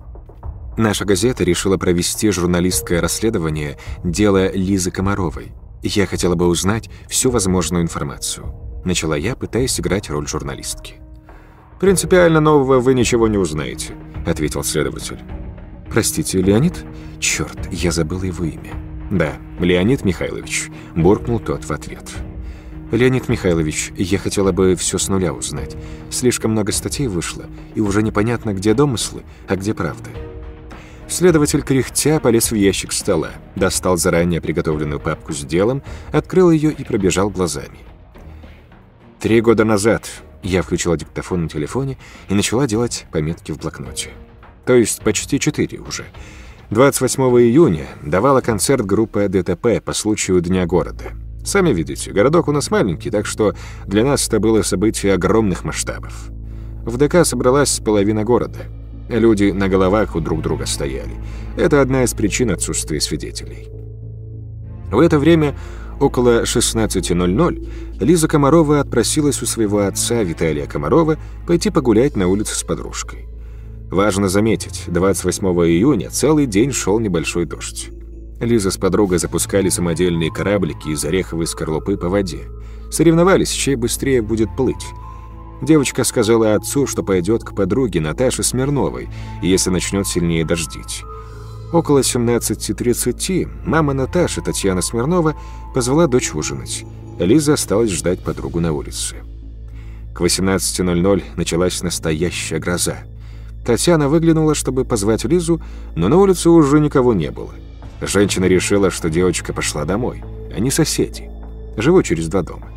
Наша газета решила провести журналистское расследование дела Лизы Комаровой. Я хотела бы узнать всю возможную информацию. Начала я, пытаясь играть роль журналистки. «Принципиально нового вы ничего не узнаете», — ответил следователь. «Простите, Леонид? Черт, я забыл его имя». «Да, Леонид Михайлович», — буркнул тот в ответ. «Леонид Михайлович, я хотела бы все с нуля узнать. Слишком много статей вышло, и уже непонятно, где домыслы, а где правда». Следователь кряхтя полез в ящик стола, достал заранее приготовленную папку с делом, открыл ее и пробежал глазами. Три года назад я включила диктофон на телефоне и начала делать пометки в блокноте. То есть почти четыре уже. 28 июня давала концерт группа ДТП по случаю Дня города. Сами видите, городок у нас маленький, так что для нас это было событие огромных масштабов. В ДК собралась половина города. Люди на головах у друг друга стояли. Это одна из причин отсутствия свидетелей. В это время, около 16.00, Лиза Комарова отпросилась у своего отца Виталия Комарова пойти погулять на улице с подружкой. Важно заметить, 28 июня целый день шел небольшой дождь. Лиза с подругой запускали самодельные кораблики из ореховой скорлупы по воде. Соревновались, чей быстрее будет плыть. Девочка сказала отцу, что пойдет к подруге Наташе Смирновой, если начнет сильнее дождить. Около 17.30 мама Наташи, Татьяна Смирнова, позвала дочь ужинать. Лиза осталась ждать подругу на улице. К 18.00 началась настоящая гроза. Татьяна выглянула, чтобы позвать Лизу, но на улице уже никого не было. Женщина решила, что девочка пошла домой. Они соседи. Живут через два дома.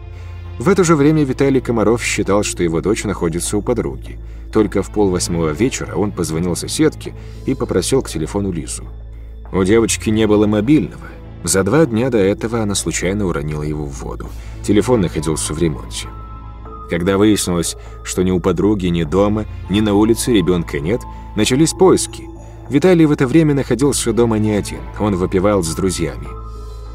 В это же время Виталий Комаров считал, что его дочь находится у подруги. Только в полвосьмого вечера он позвонил соседке и попросил к телефону Лизу. У девочки не было мобильного. За два дня до этого она случайно уронила его в воду. Телефон находился в ремонте. Когда выяснилось, что ни у подруги, ни дома, ни на улице ребенка нет, начались поиски. Виталий в это время находился дома не один, он выпивал с друзьями.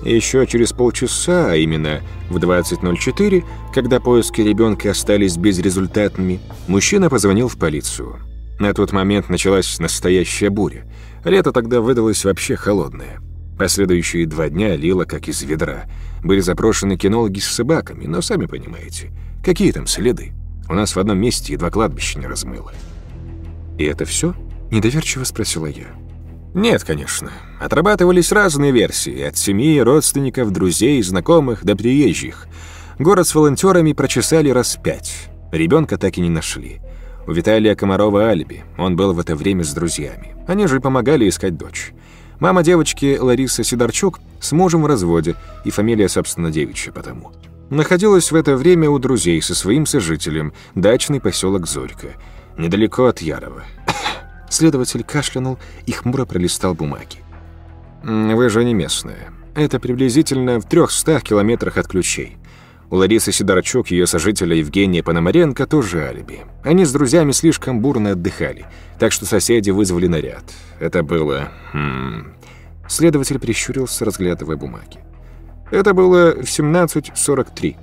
Еще через полчаса, а именно в 20.04, когда поиски ребенка остались безрезультатными, мужчина позвонил в полицию. На тот момент началась настоящая буря. Лето тогда выдалось вообще холодное. Последующие два дня лило как из ведра. Были запрошены кинологи с собаками, но сами понимаете, какие там следы. У нас в одном месте едва кладбище не размыло. «И это все?» — недоверчиво спросила я. Нет, конечно. Отрабатывались разные версии, от семьи, родственников, друзей, знакомых до приезжих. Город с волонтерами прочесали раз пять. Ребенка так и не нашли. У Виталия Комарова алиби. Он был в это время с друзьями. Они же помогали искать дочь. Мама девочки Лариса Сидорчук с мужем в разводе, и фамилия, собственно, девичья потому. Находилась в это время у друзей со своим сожителем, дачный поселок Зорька, недалеко от Ярова. Следователь кашлянул и хмуро пролистал бумаги. «Вы же не местная. Это приблизительно в трехстах километрах от ключей. У Ларисы Сидорчук, ее сожителя Евгения Пономаренко, тоже алиби. Они с друзьями слишком бурно отдыхали, так что соседи вызвали наряд. Это было... Хм... Следователь прищурился, разглядывая бумаги. Это было в 17.43.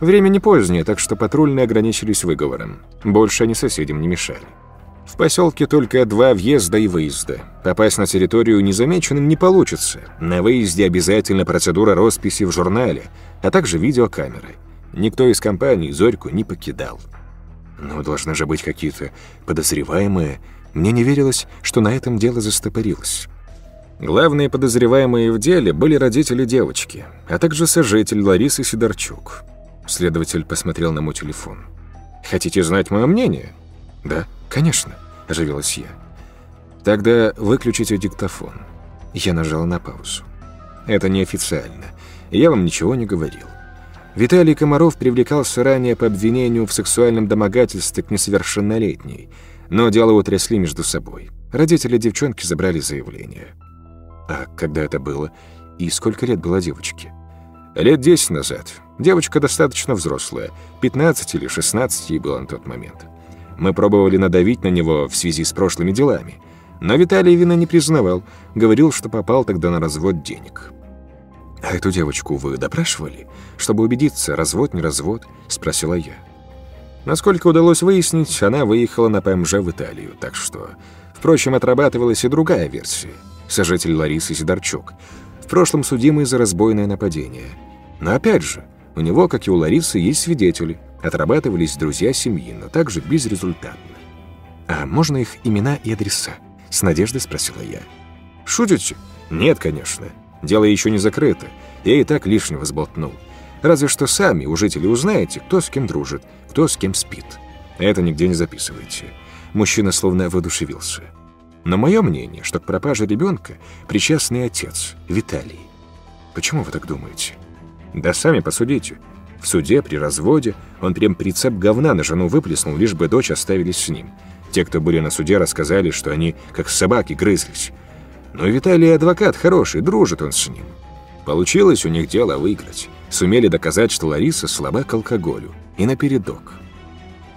Время не позднее, так что патрульные ограничились выговором. Больше они соседям не мешали. В поселке только два въезда и выезда. Попасть на территорию незамеченным не получится. На выезде обязательно процедура росписи в журнале, а также видеокамеры. Никто из компаний Зорьку не покидал. Но должны же быть какие-то подозреваемые. Мне не верилось, что на этом дело застопорилось. Главные подозреваемые в деле были родители девочки, а также сожитель Ларисы Сидорчук. Следователь посмотрел на мой телефон. «Хотите знать мое мнение?» «Да». «Конечно», — оживилась я. «Тогда выключите диктофон». Я нажала на паузу. «Это неофициально. Я вам ничего не говорил. Виталий Комаров привлекался ранее по обвинению в сексуальном домогательстве к несовершеннолетней, но дело утрясли между собой. Родители девчонки забрали заявление. А когда это было? И сколько лет было девочке? Лет десять назад. Девочка достаточно взрослая, 15 или 16 ей было на тот момент. Мы пробовали надавить на него в связи с прошлыми делами. Но Виталий вина не признавал, говорил, что попал тогда на развод денег. «А эту девочку вы допрашивали? Чтобы убедиться, развод не развод?» – спросила я. Насколько удалось выяснить, она выехала на ПМЖ в Италию, так что... Впрочем, отрабатывалась и другая версия. Сожитель Ларисы Сидорчук. В прошлом судимый за разбойное нападение. Но опять же, у него, как и у Ларисы, есть свидетели – Отрабатывались друзья семьи, но также безрезультатно. «А можно их имена и адреса?» — с надеждой спросила я. «Шутите?» «Нет, конечно. Дело еще не закрыто. Я и так лишнего сболтнул. Разве что сами у жителей узнаете, кто с кем дружит, кто с кем спит. Это нигде не записывайте». Мужчина словно воодушевился. Но мое мнение, что к пропаже ребенка причастный отец, Виталий. Почему вы так думаете? Да сами посудите. В суде, при разводе, он прям прицеп говна на жену выплеснул, лишь бы дочь оставили с ним. Те, кто были на суде, рассказали, что они как собаки грызлись. Но Виталий адвокат хороший, дружит он с ним. Получилось у них дело выиграть. Сумели доказать, что Лариса слаба к алкоголю. И напередок.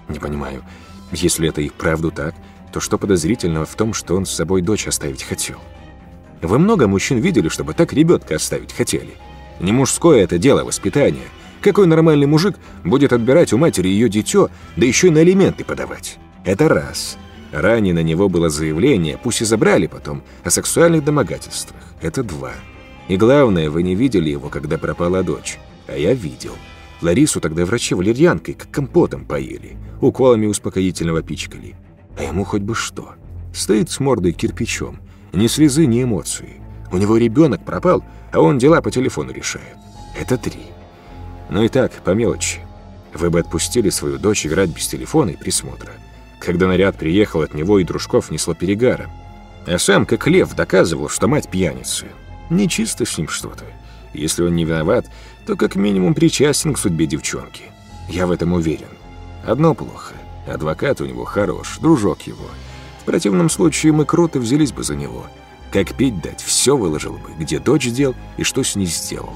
Не понимаю, если это и правду так, то что подозрительного в том, что он с собой дочь оставить хотел? Вы много мужчин видели, чтобы так ребенка оставить хотели? Не мужское это дело воспитания – какой нормальный мужик будет отбирать у матери ее дитё, да еще и на алименты подавать? Это раз. Ранее на него было заявление, пусть и забрали потом, о сексуальных домогательствах. Это два. И главное, вы не видели его, когда пропала дочь. А я видел. Ларису тогда врачи валерьянкой, как компотом поели, уколами успокоительного пичкали. А ему хоть бы что. Стоит с мордой кирпичом. Ни слезы, ни эмоции. У него ребенок пропал, а он дела по телефону решает. Это три. Ну и так, по мелочи. Вы бы отпустили свою дочь играть без телефона и присмотра. Когда наряд приехал от него и дружков несло перегара. А сам, как лев, доказывал, что мать пьяница. Нечисто с ним что-то. Если он не виноват, то как минимум причастен к судьбе девчонки. Я в этом уверен. Одно плохо. Адвокат у него хорош, дружок его. В противном случае мы круто взялись бы за него. Как пить дать, все выложил бы, где дочь дел и что с ней сделал.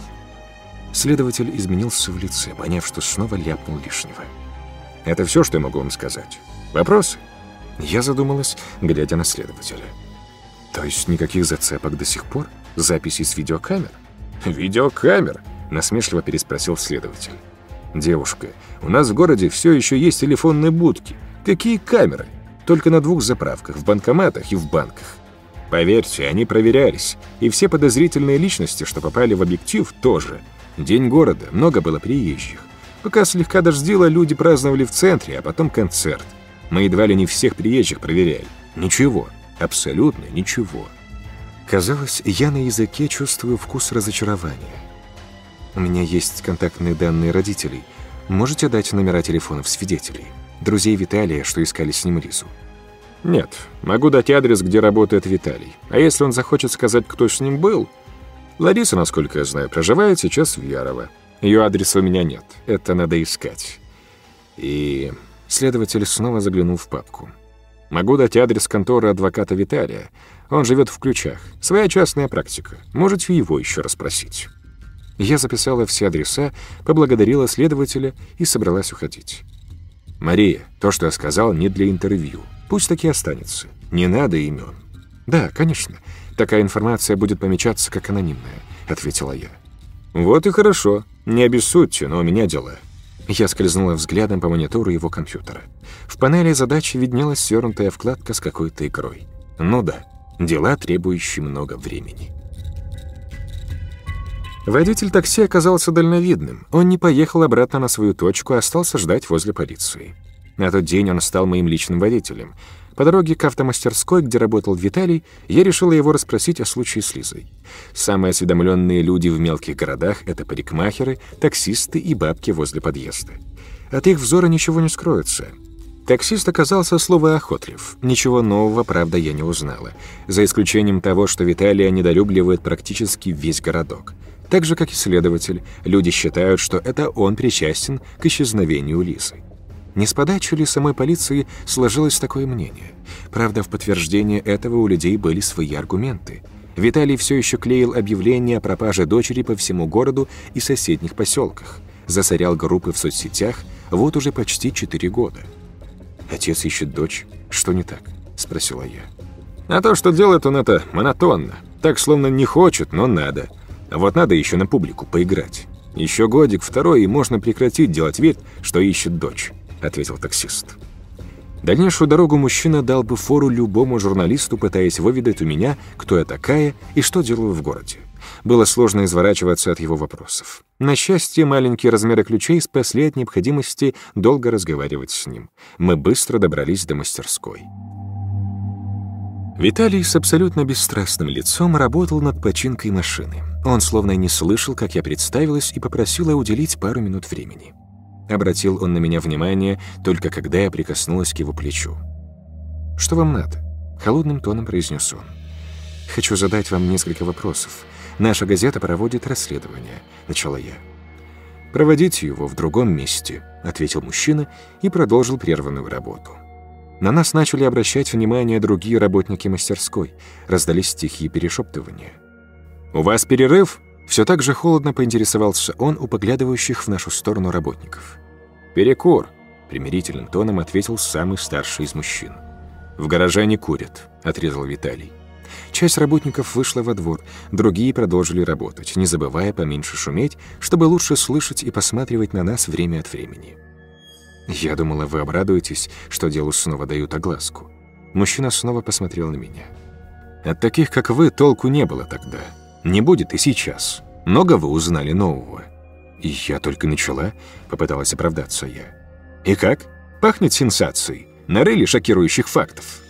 Следователь изменился в лице, поняв, что снова ляпнул лишнего. Это все, что я могу вам сказать. Вопросы?» Я задумалась, глядя на следователя. «То есть никаких зацепок до сих пор? Записи с видеокамер?» «Видеокамер?» — насмешливо переспросил следователь. «Девушка, у нас в городе все еще есть телефонные будки. Какие камеры? Только на двух заправках, в банкоматах и в банках. Поверьте, они проверялись, и все подозрительные личности, что попали в объектив, тоже. День города, много было приезжих. Пока слегка дождило, люди праздновали в центре, а потом концерт. Мы едва ли не всех приезжих проверяли. Ничего, абсолютно ничего. Казалось, я на языке чувствую вкус разочарования. У меня есть контактные данные родителей. Можете дать номера телефонов свидетелей? Друзей Виталия, что искали с ним Лизу. Нет, могу дать адрес, где работает Виталий. А если он захочет сказать, кто с ним был... Лариса, насколько я знаю, проживает сейчас в Ярово. Ее адреса у меня нет. Это надо искать. И следователь снова заглянул в папку. Могу дать адрес конторы адвоката Виталия. Он живет в Ключах. Своя частная практика. Можете его еще расспросить. Я записала все адреса, поблагодарила следователя и собралась уходить. «Мария, то, что я сказал, не для интервью. Пусть таки останется. Не надо имен». «Да, конечно. Такая информация будет помечаться как анонимная», — ответила я. «Вот и хорошо. Не обессудьте, но у меня дела». Я скользнула взглядом по монитору его компьютера. В панели задачи виднелась свернутая вкладка с какой-то игрой. Ну да, дела, требующие много времени. Водитель такси оказался дальновидным. Он не поехал обратно на свою точку, а остался ждать возле полиции. На тот день он стал моим личным водителем. По дороге к автомастерской, где работал Виталий, я решила его расспросить о случае с Лизой. Самые осведомленные люди в мелких городах — это парикмахеры, таксисты и бабки возле подъезда. От их взора ничего не скроется. Таксист оказался словоохотлив. Ничего нового, правда, я не узнала. За исключением того, что Виталия недолюбливает практически весь городок. Так же, как и следователь, люди считают, что это он причастен к исчезновению Лизы. Не с подачи ли самой полиции сложилось такое мнение? Правда, в подтверждение этого у людей были свои аргументы. Виталий все еще клеил объявления о пропаже дочери по всему городу и соседних поселках. Засорял группы в соцсетях вот уже почти четыре года. «Отец ищет дочь. Что не так?» – спросила я. «А то, что делает он это монотонно. Так, словно не хочет, но надо. Вот надо еще на публику поиграть. Еще годик, второй, и можно прекратить делать вид, что ищет дочь», — ответил таксист. Дальнейшую дорогу мужчина дал бы фору любому журналисту, пытаясь выведать у меня, кто я такая и что делаю в городе. Было сложно изворачиваться от его вопросов. На счастье, маленькие размеры ключей спасли от необходимости долго разговаривать с ним. Мы быстро добрались до мастерской. Виталий с абсолютно бесстрастным лицом работал над починкой машины. Он словно не слышал, как я представилась, и попросила уделить пару минут времени. Обратил он на меня внимание только когда я прикоснулась к его плечу. «Что вам надо?» — холодным тоном произнес он. «Хочу задать вам несколько вопросов. Наша газета проводит расследование», — начала я. «Проводите его в другом месте», — ответил мужчина и продолжил прерванную работу. На нас начали обращать внимание другие работники мастерской. Раздались тихие перешептывания. «У вас перерыв?» Все так же холодно поинтересовался он у поглядывающих в нашу сторону работников. «Перекур», — примирительным тоном ответил самый старший из мужчин. «В гараже они курят», — отрезал Виталий. Часть работников вышла во двор, другие продолжили работать, не забывая поменьше шуметь, чтобы лучше слышать и посматривать на нас время от времени. «Я думала, вы обрадуетесь, что делу снова дают огласку». Мужчина снова посмотрел на меня. «От таких, как вы, толку не было тогда. Не будет и сейчас. Много вы узнали нового». «И я только начала», — попыталась оправдаться я. «И как? Пахнет сенсацией. Нарыли шокирующих фактов».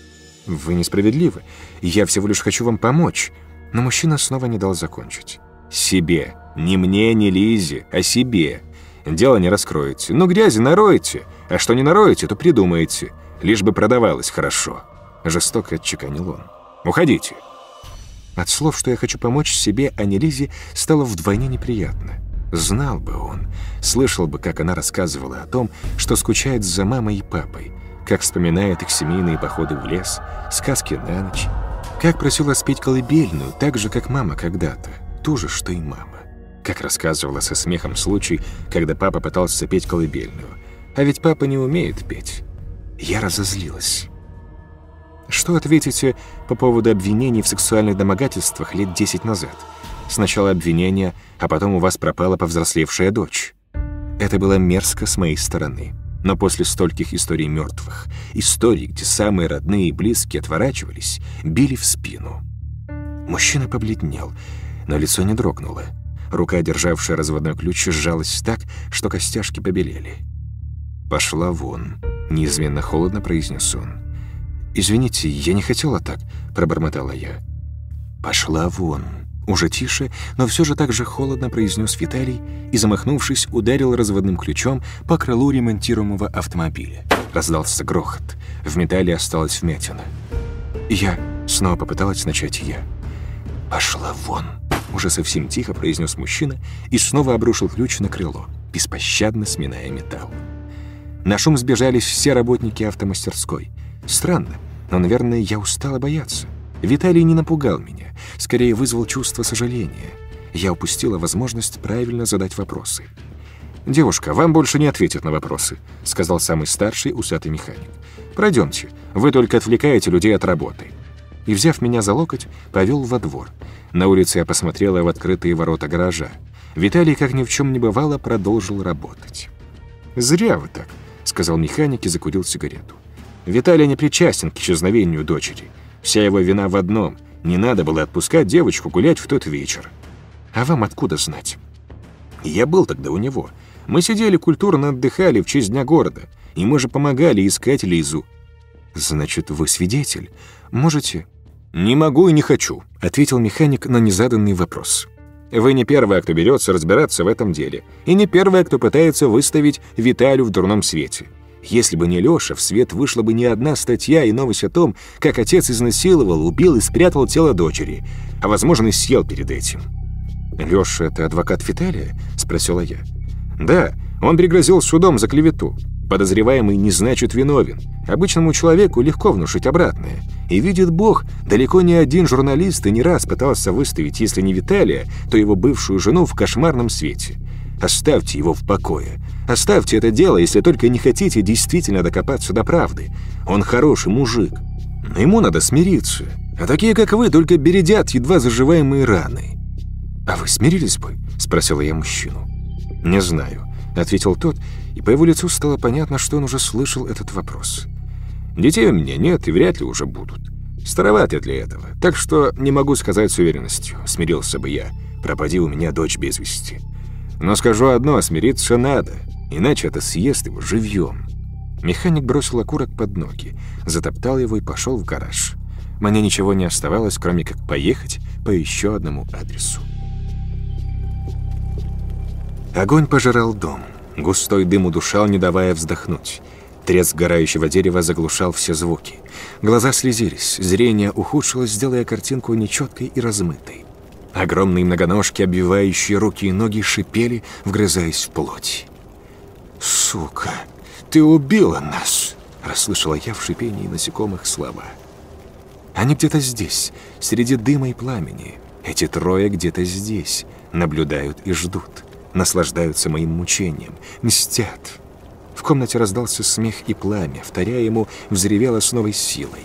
«Вы несправедливы. Я всего лишь хочу вам помочь». Но мужчина снова не дал закончить. «Себе. Не мне, не Лизе, а себе. Дело не раскроете. Ну, грязи нароете. А что не нароете, то придумаете. Лишь бы продавалось хорошо. Жестоко отчеканил он. Уходите. От слов, что я хочу помочь себе, а не Лизе, стало вдвойне неприятно. Знал бы он, слышал бы, как она рассказывала о том, что скучает за мамой и папой, как вспоминает их семейные походы в лес, сказки на ночь, как просила спеть колыбельную, так же, как мама когда-то, ту же, что и мама как рассказывала со смехом случай, когда папа пытался петь колыбельную. А ведь папа не умеет петь. Я разозлилась. Что ответите по поводу обвинений в сексуальных домогательствах лет 10 назад? Сначала обвинения, а потом у вас пропала повзрослевшая дочь. Это было мерзко с моей стороны. Но после стольких историй мертвых, историй, где самые родные и близкие отворачивались, били в спину. Мужчина побледнел, но лицо не дрогнуло. Рука, державшая разводной ключ, сжалась так, что костяшки побелели. «Пошла вон», — неизменно холодно произнес он. «Извините, я не хотела так», — пробормотала я. «Пошла вон», — уже тише, но все же так же холодно произнес Виталий и, замахнувшись, ударил разводным ключом по крылу ремонтируемого автомобиля. Раздался грохот. В металле осталась вмятина. «Я...» — снова попыталась начать я. «Пошла вон», — уже совсем тихо произнес мужчина и снова обрушил ключ на крыло, беспощадно сминая металл. На шум сбежались все работники автомастерской. Странно, но, наверное, я устала бояться. Виталий не напугал меня, скорее вызвал чувство сожаления. Я упустила возможность правильно задать вопросы. «Девушка, вам больше не ответят на вопросы», — сказал самый старший усатый механик. «Пройдемте, вы только отвлекаете людей от работы» и, взяв меня за локоть, повел во двор. На улице я посмотрела в открытые ворота гаража. Виталий, как ни в чем не бывало, продолжил работать. «Зря вы так», — сказал механик и закурил сигарету. «Виталий не причастен к исчезновению дочери. Вся его вина в одном — не надо было отпускать девочку гулять в тот вечер. А вам откуда знать?» «Я был тогда у него. Мы сидели культурно отдыхали в честь Дня города, и мы же помогали искать Лизу». «Значит, вы свидетель? Можете...» «Не могу и не хочу», — ответил механик на незаданный вопрос. «Вы не первая, кто берется разбираться в этом деле, и не первая, кто пытается выставить Виталю в дурном свете. Если бы не Лёша, в свет вышла бы не одна статья и новость о том, как отец изнасиловал, убил и спрятал тело дочери, а, возможно, и съел перед этим». «Лёша — это адвокат Виталия?» — спросила я. «Да, он пригрозил судом за клевету. Подозреваемый не значит виновен. Обычному человеку легко внушить обратное. И видит Бог, далеко не один журналист и не раз пытался выставить, если не Виталия, то его бывшую жену в кошмарном свете. Оставьте его в покое. Оставьте это дело, если только не хотите действительно докопаться до правды. Он хороший мужик. Но ему надо смириться. А такие, как вы, только бередят едва заживаемые раны. «А вы смирились бы?» — спросила я мужчину. «Не знаю», — ответил тот, и по его лицу стало понятно, что он уже слышал этот вопрос. Детей у меня нет и вряд ли уже будут. Староват я для этого, так что не могу сказать с уверенностью, смирился бы я, пропади у меня дочь без вести. Но скажу одно, смириться надо, иначе это съест его живьем. Механик бросил окурок под ноги, затоптал его и пошел в гараж. Мне ничего не оставалось, кроме как поехать по еще одному адресу. Огонь пожирал дом. Густой дым удушал, не давая вздохнуть. Треск горающего дерева заглушал все звуки. Глаза слезились, зрение ухудшилось, делая картинку нечеткой и размытой. Огромные многоножки, обвивающие руки и ноги, шипели, вгрызаясь в плоть. «Сука, ты убила нас!» — расслышала я в шипении насекомых слова. «Они где-то здесь, среди дыма и пламени. Эти трое где-то здесь, наблюдают и ждут, наслаждаются моим мучением, мстят». В комнате раздался смех и пламя, вторя ему взревело с новой силой.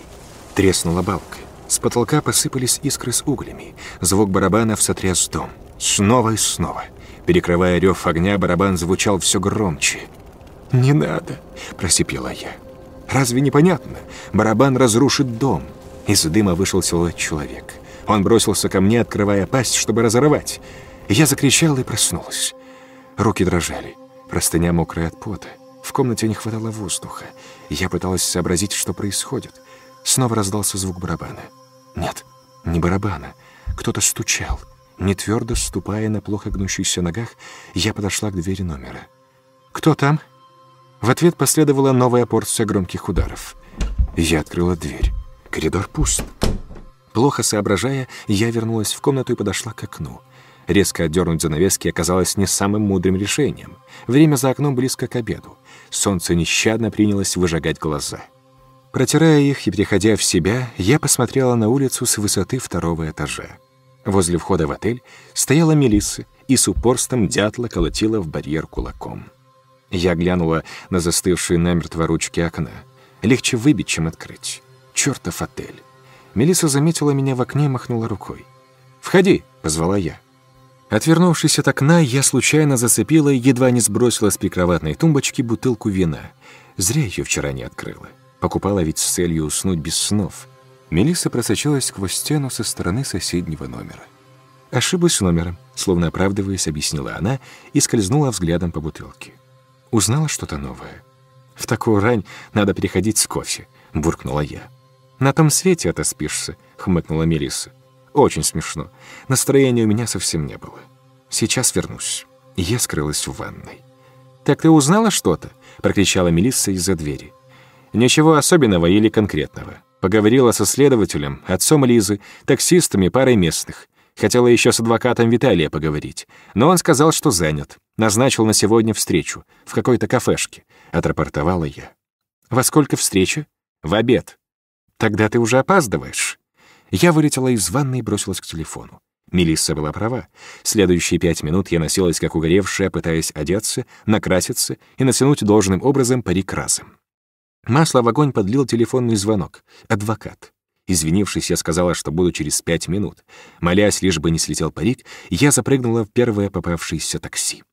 Треснула балка. С потолка посыпались искры с углями. Звук барабанов сотряс дом. Снова и снова. Перекрывая рев огня, барабан звучал все громче. «Не надо!» – просипела я. «Разве непонятно? Барабан разрушит дом!» Из дыма вышел силуэт человека. Он бросился ко мне, открывая пасть, чтобы разорвать. Я закричала и проснулась. Руки дрожали. Простыня мокрая от пота. В комнате не хватало воздуха. Я пыталась сообразить, что происходит. Снова раздался звук барабана. Нет, не барабана. Кто-то стучал. Не твердо ступая на плохо гнущихся ногах, я подошла к двери номера. «Кто там?» В ответ последовала новая порция громких ударов. Я открыла дверь. Коридор пуст. Плохо соображая, я вернулась в комнату и подошла к окну. Резко отдернуть занавески оказалось не самым мудрым решением. Время за окном близко к обеду. Солнце нещадно принялось выжигать глаза. Протирая их и приходя в себя, я посмотрела на улицу с высоты второго этажа. Возле входа в отель стояла Мелисса и с упорством дятла колотила в барьер кулаком. Я глянула на застывшие намертво ручки окна. Легче выбить, чем открыть. Чёртов отель. Мелисса заметила меня в окне и махнула рукой. «Входи!» — позвала я. Отвернувшись от окна, я случайно зацепила и едва не сбросила с прикроватной тумбочки бутылку вина. Зря ее вчера не открыла. Покупала ведь с целью уснуть без снов. Мелисса просочилась сквозь стену со стороны соседнего номера. «Ошиблась номером», словно оправдываясь, объяснила она и скользнула взглядом по бутылке. Узнала что-то новое. «В такую рань надо переходить с кофе», — буркнула я. «На том свете это спишься», — хмыкнула Мелисса. Очень смешно. Настроения у меня совсем не было. Сейчас вернусь. Я скрылась в ванной. «Так ты узнала что-то?» — прокричала Мелисса из-за двери. «Ничего особенного или конкретного. Поговорила со следователем, отцом Лизы, таксистами, парой местных. Хотела еще с адвокатом Виталия поговорить. Но он сказал, что занят. Назначил на сегодня встречу. В какой-то кафешке. Отрапортовала я. «Во сколько встреча?» «В обед». «Тогда ты уже опаздываешь». Я вылетела из ванной и бросилась к телефону. Мелисса была права. Следующие пять минут я носилась как угоревшая, пытаясь одеться, накраситься и натянуть должным образом парик разом. Масло в огонь подлил телефонный звонок. Адвокат. Извинившись, я сказала, что буду через пять минут. Молясь, лишь бы не слетел парик, я запрыгнула в первое попавшееся такси.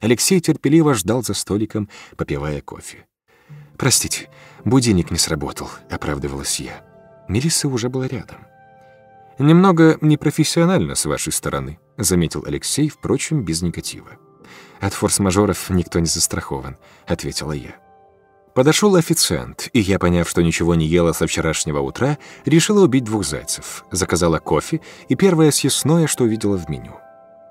Алексей терпеливо ждал за столиком, попивая кофе. «Простите, будильник не сработал», — оправдывалась я. Мелисса уже была рядом. «Немного непрофессионально с вашей стороны», — заметил Алексей, впрочем, без негатива. «От форс-мажоров никто не застрахован», — ответила я. Подошел официант, и я, поняв, что ничего не ела со вчерашнего утра, решила убить двух зайцев. Заказала кофе и первое съестное, что увидела в меню —